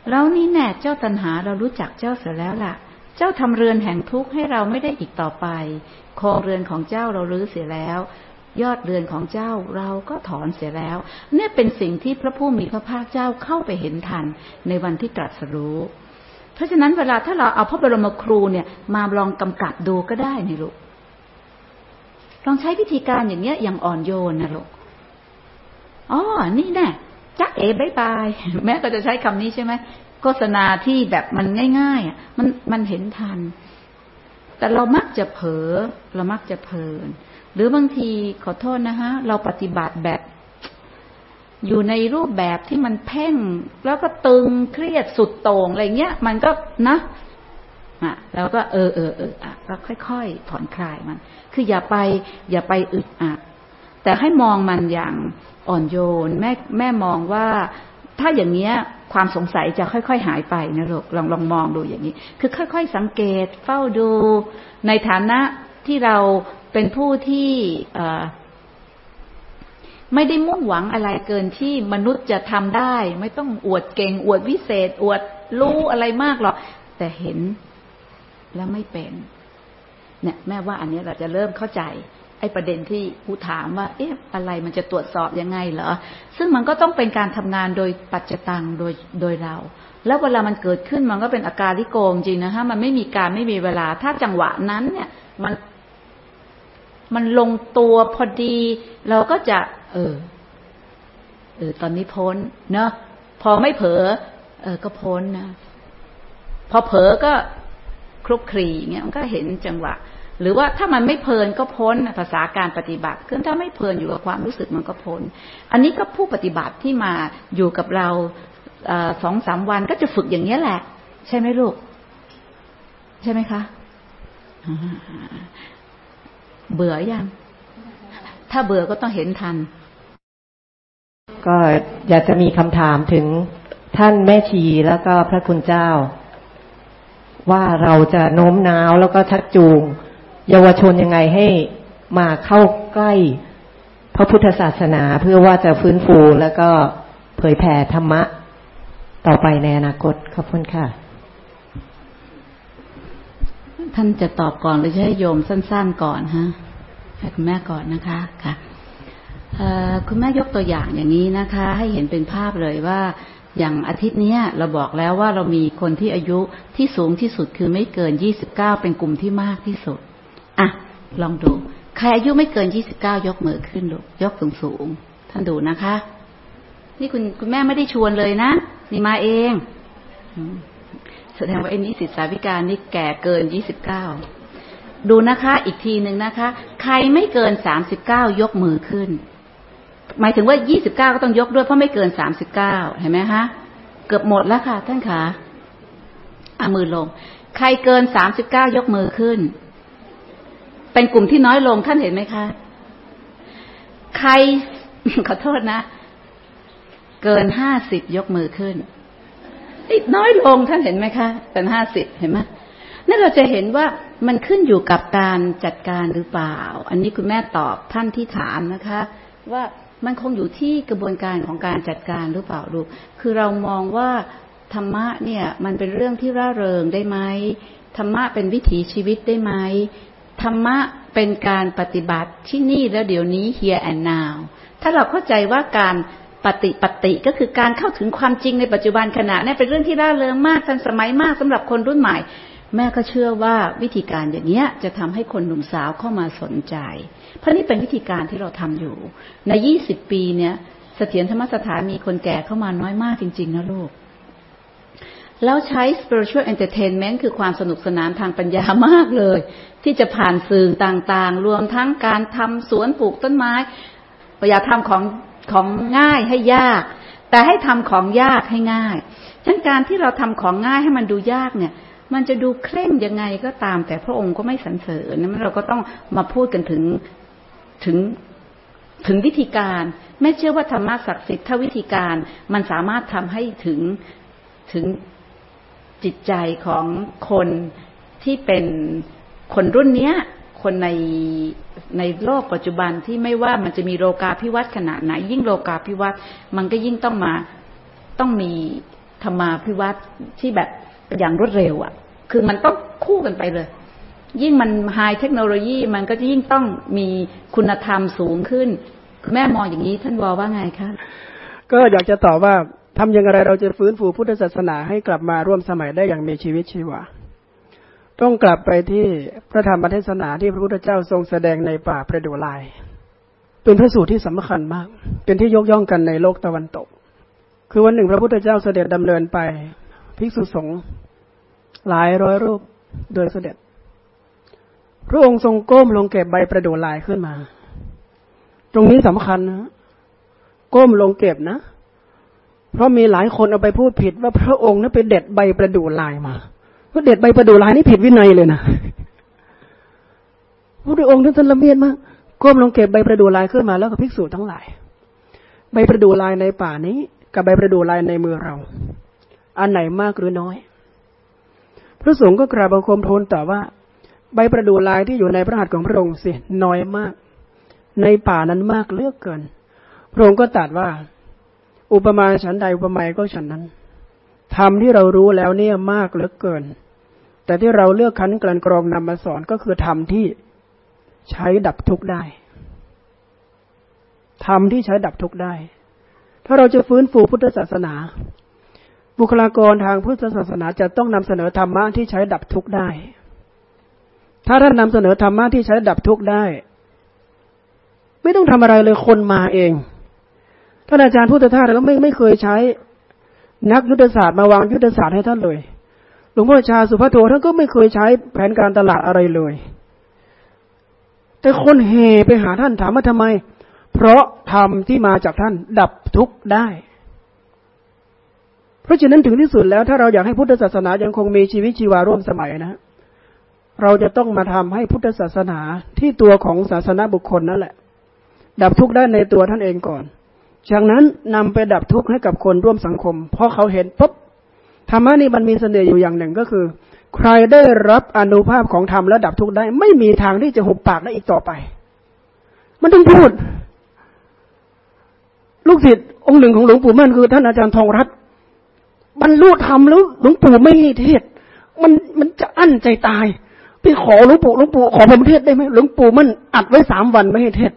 แล้วนี่แน่เจ้าตัณหาเรารู้จักเจ้าเสียแล้วล่ะ เจ้าทำเรือนแห่งทุกข์ให้เราไม่ได้อีกต่อไปโคองเรือนของเจ้าเรารื้อเสียแล้ว ยอดเรือนของเจ้าเราก็ถอนเสียแล้ว เนี่ยเป็นสิ่งที่พระผู้มีพระภาคเจ้าเข้าไปเห็นทันในวันที่ตรัสรู้เพราะฉะนั้นเวลาถ้าเราเอาพระบรมครูเนี่ยมาลองกำกับดูก็ได้นี่ลูก ลองใช้วิธีการอย่างเงี้ยอย่างอ่อนโยนนะลูก อ๋อ นี่แน่ จักเอ๋บายบายแม่ก็จะใช้คำนี้ใช่ไหมโฆษณาที่แบบมันง่ายๆอะมันมันเห็นทัน แต่เรามักจะเผลอเรามักจะเพลิน หรือบางทีขอโทษนะฮะ เราปฏิบัติแบบ อยู่ในรูปแบบที่มันเพ่ง แล้วก็ตึงเครียดสุดโต่งอะไรเงี้ย มันก็นะอะแล้วก็เออเออเอออะก็ค่อยๆ ผ่อนคลายมัน คืออย่าไป อย่าไปอึดอัดแต่ให้มองมันอย่าง อ่อนโยน แม่แม่มองว่าถ้าอย่างเนี้ยความสงสัยจะค่อย ๆ หายไปนะลูกลองลองมองดูอย่างนี้ คือค่อย ๆ สังเกตเฝ้าดูในฐานะที่เราเป็นผู้ที่ไม่ได้มุ่งหวังอะไรเกินที่มนุษย์จะทำได้ ไม่ต้องอวดเก่ง อวดวิเศษ อวดรู้อะไรมากหรอกแต่เห็นแล้วไม่เป็น เนี่ย แม่ว่าอันนี้เราจะเริ่มเข้าใจ ไอ้ประเด็นที่ผู้ถามว่า เอ๊ะอะไรมันจะตรวจสอบยังไงเหรอ ซึ่งมันก็ต้องเป็นการทำงานโดยปัจจตังโดยโดยเรา แล้วเวลามันเกิดขึ้นมันก็เป็นอาการลิโกงจริงนะฮะมันไม่มีการไม่มีเวลา ถ้าจังหวะนั้นเนี่ยมันมันลงตัวพอดี เราก็จะ เออเออตอนนี้พ้น เนาะพอไม่เผลอเออก็พ้นนะ พอเผลอก็คลุกคลีเงี้ยมันก็เห็นจังหวะ หรือว่าถ้ามันไม่เพลินก็พ้นภาษาการปฏิบัติคือถ้าไม่เพลินอยู่กับความรู้สึกมันก็พ้น อันนี้ก็ผู้ปฏิบัติที่มาอยู่กับเราสองสามวันก็จะฝึกอย่างนี้แหละ ใช่ไหมลูก ใช่ไหมคะเบื่อยัง ถ้าเบื่อก็ต้องเห็นทัน ก็อยากจะมีคำถามถึงท่านแม่ชีแล้วก็พระคุณเจ้า ว่าเราจะโน้มน้าวแล้วก็ชักจูง เยาวชนยังไงให้มาเข้าใกล้พระพุทธศาสนาเพื่อว่าจะฟื้นฟูแล้วก็เผยแผ่ธรรมะต่อไปในอนาคตขอบคุณค่ะ ท่านจะตอบก่อนหรือจะให้โยมสั้น ๆก่อนฮะให้คุณแม่ก่อนนะคะค่ะคุณแม่ยกตัวอย่างอย่างนี้นะคะ ให้เห็นเป็นภาพเลยว่าอย่างอาทิตย์นี้เราบอกแล้วว่าเรามีคนที่อายุที่สูงที่สุดคือไม่เกินยี่สิบเก้าเป็นกลุ่มที่มากที่สุด อะ ลองดู ใครอายุไม่เกินยี่สิบเก้ายกมือขึ้นดูยกสูงสูงท่านดูนะคะ นี่คุณคุณแม่ไม่ได้ชวนเลยนะนี่มาเองแสดงว่าไอ้นี้สิทธาวิการนี่แก่เกินยี่สิบเก้าดูนะคะ อีกทีหนึ่งนะคะ ใครไม่เกินสามสิบเก้ายกมือขึ้น หมายถึงว่ายี่สิบเก้าก็ต้องยกด้วยเพราะไม่เกินสามสิบเก้าเห็นไหมคะเกือบหมดแล้วค่ะ ท่านขาเอามือลง ใครเกินสามสิบเก้ายกมือขึ้น เป็นกลุ่มที่น้อยลงท่านเห็นไหมคะ ใครขอโทษนะ เกินห้าสิบยกมือขึ้นติดน้อยลงท่านเห็นไหมคะเป็นห้าสิบเห็นไหมนั่นเราจะเห็นว่ามันขึ้นอยู่กับการจัดการหรือเปล่า อันนี้คุณแม่ตอบท่านที่ถามนะคะ ว่ามันคงอยู่ที่กระบวนการของการจัดการหรือเปล่าลูกคือเรามองว่าธรรมะเนี่ย มันเป็นเรื่องที่ร่าเริงได้ไหมธรรมะเป็นวิถีชีวิตได้ไหม ธรรมะเป็นการปฏิบัติที่นี่แล้วเดี๋ยวนี้ here and now ถ้าเราเข้าใจว่าการปฏิปฏิก็คือการเข้าถึงความจริงในปัจจุบันขณะนี่เป็นเรื่องที่ร่าเริงมากทันสมัยมากสำหรับคนรุ่นใหม่ แม่ก็เชื่อว่าวิธีการอย่างนี้จะทำให้คนหนุ่มสาวเข้ามาสนใจ เพราะนี่เป็นวิธีการที่เราทำอยู่ ในยี่สิบปีเนี่ยเสถียรธรรมสถานมีคนแก่เข้ามาน้อยมากจริง ๆ นะลูก แล้วใช้ spiritual entertainment คือความสนุกสนานทางปัญญามากเลย ที่จะผ่านสื่อต่างๆ รวมทั้งการทำสวนปลูกต้นไม้อย่าทำของของง่ายให้ยาก แต่ให้ทำของยากให้ง่ายฉะนั้นการที่เราทำของง่ายให้มันดูยากเนี่ย มันจะดูเคร่งยังไงก็ตาม แต่พระองค์ก็ไม่สรรเสริญนั้นเราก็ต้องมาพูดกันถึงถึงถึงวิธีการแม่เชื่อว่าธรรมะศักดิ์สิทธิ์ถ้าวิธีการมันสามารถทำให้ถึงถึง จิตใจของคนที่เป็นคนรุ่นเนี้ย คนในในโลกปัจจุบันที่ไม่ว่ามันจะมีโลกาภิวัตขนาดไหน ยิ่งโลกาภิวัตมันก็ยิ่งต้องมาต้องมีธรรมาภิวัตที่แบบอย่างรวดเร็วอะ่ะ คือมันต้องคู่กันไปเลย ยิ่งมันไฮเทคโนโลยีมันก็จะยิ่งต้องมีคุณธรรมสูงขึ้น แม่มองอย่างนี้ท่านวอว่าไงคะก็อยากจะตอบว่า ทำอย่างไรเราจะฟื้นฟูพุทธศาสนาให้กลับมาร่วมสมัยได้อย่างมีชีวิตชีวา ต้องกลับไปที่พระธรรมเทศนาที่พระพุทธเจ้าทรงแสดงในป่าประดูลาย เป็นพระสูตรที่สำคัญมาก เป็นที่ยกย่องกันในโลกตะวันตก คือวันหนึ่งพระพุทธเจ้าเสด็จดำเนินไป ภิกษุสงฆ์หลายร้อยรูปโดยเสด็จ พระองค์ทรงก้มลงเก็บใบประดูลายขึ้นมา ตรงนี้สำคัญนะ ก้มลงเก็บนะ เพราะมีหลายคนเอาไปพูดผิดว่าพระองค์นั้นไปเด็ดใบประดู่ลายมาว่าเด็ดใบประดู่ลายนี่ผิดวินัยเลยนะพระองค์ท่านละเมียดมากก้มลงเก็บใบประดู่ลายขึ้นมาแล้วก็ภิกษุทั้งหลาย ใบประดู่ลายในป่านี้ กับใบประดู่ลายในมือเรา อันไหนมากหรือน้อย พระสงฆ์ก็กราบบังคมทูลต่ว่า ใบประดู่ลายที่อยู่ในพระหัตถ์ของพระองค์สิน้อยมาก ในป่านั้นมากเลือกเกิน พระองค์ก็ตรัสว่า อุปมาฉันใดอุปไมยก็ฉันนั้นธรรมที่เรารู้แล้วเนี่ยมากเหลือเกิน แต่ที่เราเลือกคันกลั่นกรองนำมาสอนก็คือธรรมที่ใช้ดับทุกข์ได้ธรรมที่ใช้ดับทุกข์ได้ ถ้าเราจะฟื้นฟูพุทธศาสนา บุคลากรทางพุทธศาสนาจะต้องนำเสนอธรรมะที่ใช้ดับทุกข์ได้ ถ้าท่านนำเสนอธรรมะที่ใช้ดับทุกข์ได้ ไม่ต้องทำอะไรเลยคนมาเอง ท่านอาจารย์พุทธทาสแล้วไม่ไม่เคยใช้ นักยุทธศาสตร์มาวางยุทธศาสตร์ให้ท่านเลย หลวงพ่อชาสุภโทท่านก็ไม่เคยใช้แผนการตลาดอะไรเลย แต่คนเฮไปหาท่านถามว่าทำไม เพราะธรรมที่มาจากท่านดับทุกข์ได้ เพราะฉะนั้นถึงที่สุดแล้ว ถ้าเราอยากให้พุทธศาสนายังคงมีชีวิตชีวาร่วมสมัยนะเราจะต้องมาทำให้พุทธศาสนาที่ตัวของศาสนาบุคคลนั่นแหละ ดับทุกข์ได้ในตัวท่านเองก่อน จากนั้นนำไปดับทุกข์ให้กับคนร่วมสังคม เพราะเขาเห็นปุ๊บธรรมะนี่มันมีเสน่ห์อยู่อย่างหนึ่งก็คือ ใครได้รับอนุภาพของธรรมและดับทุกข์ได้ ไม่มีทางที่จะหุบปากได้อีกต่อไป มันต้องพูด ลูกศิษย์องค์หนึ่งของหลวงปู่มั่นคือท่านอาจารย์ทองรัตน์บรรลุธรรมแล้วหลวงปู่ไม่ให้เทศ มันมันจะอั้นใจตาย ไปขอหลวงปู่หลวงปู่ขอผมเทศได้ไหมหลวงปู่มั่นอัดไว้สามวันไม่ให้เทศ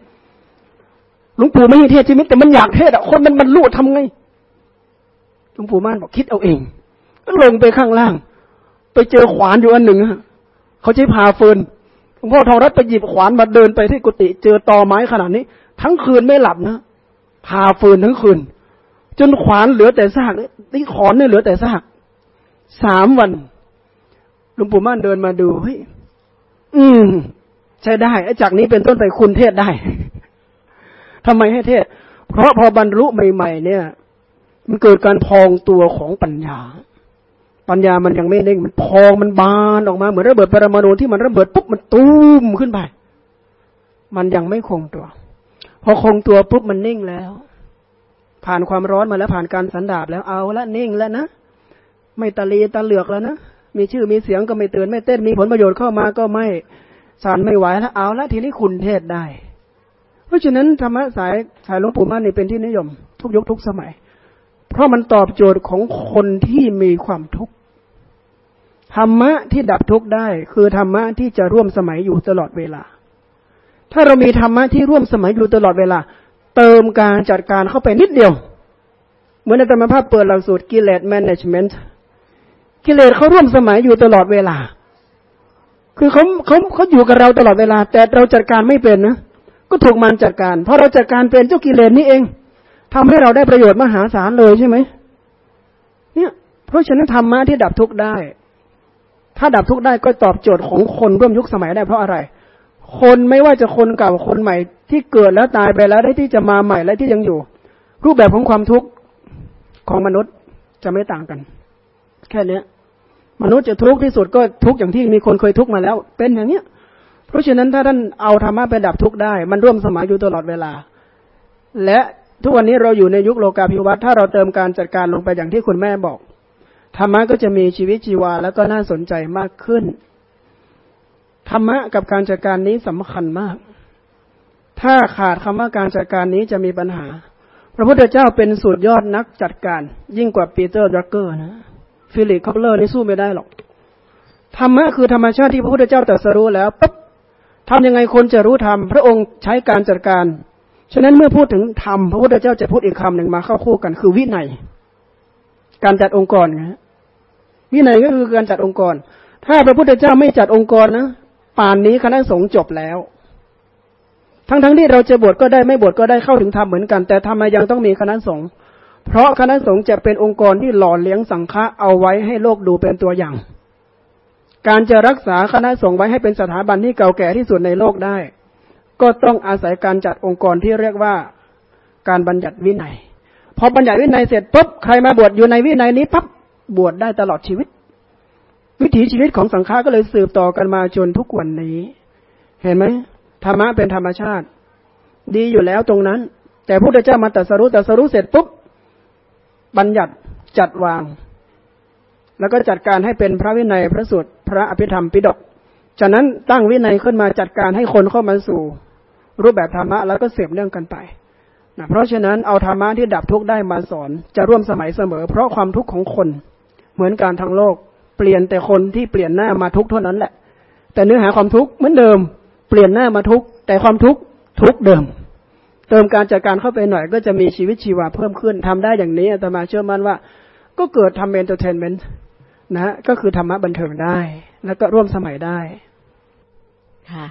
หลวงปู่ไม่ให้เทศใช่ไหมแต่มันอยากเทศอะคนมันบรรลุทำไงหลวงปู่ม่านบอกคิดเอาเองก็ลงไปข้างล่าง ไปเจอขวานอยู่อันหนึ่งเขาใช้พาเฟินหลวงพ่อทองรัตไปหยิบขวานมาเดินไปที่กุฏิเจอตอไม้ขนาดนี้ ทั้งคืนไม่หลับนะพาเฟินทั้งคืน จนขวานเหลือแต่ซากนี่ขอนเนี่ยเหลือแต่ซากสามวันหลวงปู่ม่านเดินมาดูเฮ้ยอืม ใช้ได้จากนี้เป็นต้นไปคุณเทศได้ ทำไมให้เทศ เพราะพอบรรลุใหม่ ๆ เนี่ย มันเกิดการพองตัวของปัญญา ปัญญามันยังไม่เน่งมันพองมันบานออกมาเหมือนระเบิดปรมาณูที่มันระเบิดปุ๊บมันตุ้มขึ้นไปมันยังไม่คงตัว พอคงตัวปุ๊บมันนิ่งแล้ว ผ่านความร้อนมาแล้วผ่านการสันดาบแล้วเอาละนิ่งแล้วนะไม่ตะลีตะเหลือกแล้วนะมีชื่อมีเสียงก็ไม่เตือนไม่เต้นมีผลประโยชน์เข้ามาก็ไม่สารไม่ไหวแล้วเอาละทีนี้คุณเทศได้ เพราะฉะนั้นธรรมะสายสายหลวงปู่มั่นนี่เป็นที่นิยม ทุกยุคทุกสมัย เพราะมันตอบโจทย์ของคนที่มีความทุกข์ธรรมะที่ดับทุกข์ได้ คือธรรมะที่จะร่วมสมัยอยู่ตลอดเวลา ถ้าเรามีธรรมะที่ร่วมสมัยอยู่ตลอดเวลา เติมการจัดการเข้าไปนิดเดียว เหมือนในธรรมภาพเปิดหลักสูตรกิเลสแมネจเมนต์กิเลสเขาร่วมสมัยอยู่ตลอดเวลา คือเขาเขาเขาอยู่กับเราตลอดเวลา แต่เราจัดการไม่เป็นนะ ก็ถูกมันจัดการ เพราะเราจัดการเป็นเจ้ากิเลสนี่เองทำให้เราได้ประโยชน์มหาศาลเลยใช่ไหมเนี่ยเพราะฉะนั้นธรรมะที่ดับทุกข์ได้ ถ้าดับทุกข์ได้ก็ตอบโจทย์ของคนร่วมยุคสมัยได้เพราะอะไร คนไม่ว่าจะคนเก่าคนใหม่ ที่เกิดแล้วตายไปแล้วได้ที่จะมาใหม่และที่ยังอยู่ รูปแบบของความทุกข์ของมนุษย์จะไม่ต่างกัน แค่เนี้ยมนุษย์จะทุกข์ที่สุดก็ทุกข์อย่างที่มีคนเคยทุกข์มาแล้ว เป็นอย่างเนี้ย เพราะฉะนั้นถ้าท่านเอาธรรมะไปดับทุกข์ได้ มันร่วมสมัยอยู่ตลอดเวลา และทุกวันนี้เราอยู่ในยุคโลกาภิวัตน์ถ้าเราเติมการจัดการลงไปอย่างที่คุณแม่บอกธรรมะก็จะมีชีวิตชีวาแล้วก็น่าสนใจมากขึ้นธรรมะกับการจัดการนี้สำคัญมาก ถ้าขาดคำว่าการจัดการนี้จะมีปัญหา พระพุทธเจ้าเป็นสุดยอดนักจัดการ ยิ่งกว่าปีเตอร์ ดรักเกอร์นะ ฟิลิปคอตเลอร์นี่สู้ไม่ได้หรอก ธรรมะคือธรรมชาติที่พระพุทธเจ้าตรัสรู้แล้วปุ๊บ ทำยังไงคนจะรู้ธรรม พระองค์ใช้การจัดการ ฉะนั้นเมื่อพูดถึงธรรมพระพุทธเจ้าจะพูดอีกคำหนึ่งมาเข้าคู่กัน คือวินัย การจัดองค์กรนะวินัยก็คือการจัดองค์กร ถ้าพระพุทธเจ้าไม่จัดองค์กรนะป่านนี้คณะสงฆ์จบแล้ว ทั้งๆทที่เราจะบวชก็ได้ไม่บวชก็ได้เข้าถึงธรรมเหมือนกัน แต่ทำไมยังต้องมีคณะสงฆ์เพราะคณะสงฆ์จะเป็นองค์กรที่หล่อเลี้ยงสังฆะเอาไว้ให้โลกดูเป็นตัวอย่าง การจะรักษาคณะสงฆ์ไว้ให้เป็นสถาบันที่เก่าแก่ที่สุดในโลกได้ ก็ต้องอาศัยการจัดองค์กรที่เรียกว่าการบัญญัติวินัย พอบัญญัติวินัยเสร็จปุ๊บใครมาบวชอยู่ในวินัยนี้ปั๊บบวชได้ตลอดชีวิต วิถีชีวิตของสังฆะก็เลยสืบต่อกันมาจนทุกวันนี้ เห็นไหมธรรมะเป็นธรรมชาติ ดีอยู่แล้วตรงนั้น แต่พระพุทธเจ้ามาตรัสรู้ตรัสรู้เสร็จปุ๊บบัญญัติจัดวาง แล้วก็จัดการให้เป็นพระวินัยพระสูตรพระอภิธรรมปิฎกจากนั้นตั้งวินัยขึ้นมาจัดการให้คนเข้ามาสู่ รูปแบบธรรมะแล้วก็เสียบเรื่องกันไปนะเพราะฉะนั้นเอาธรรมะที่ดับทุกข์ได้มาสอนจะร่วมสมัยเสมอ เพราะความทุกข์ของคนเหมือนกันทั้งโลก เปลี่ยนแต่คนที่เปลี่ยนหน้ามาทุกข์เท่านั้นแหละ แต่เนื้อหาความทุกข์เหมือนเดิม เปลี่ยนหน้ามาทุกข์แต่ความทุกข์ทุกข์เดิม เติมการจัดการเข้าไปหน่อยก็จะมีชีวิตชีวาเพิ่มขึ้นทำได้อย่างนี้อาตมาเชื่อมั่นว่า ก็เกิดธรรม entertainment นะก็คือธรรมะบันเทิงได้ แล้วก็ร่วมสมัยได้ ค่ะ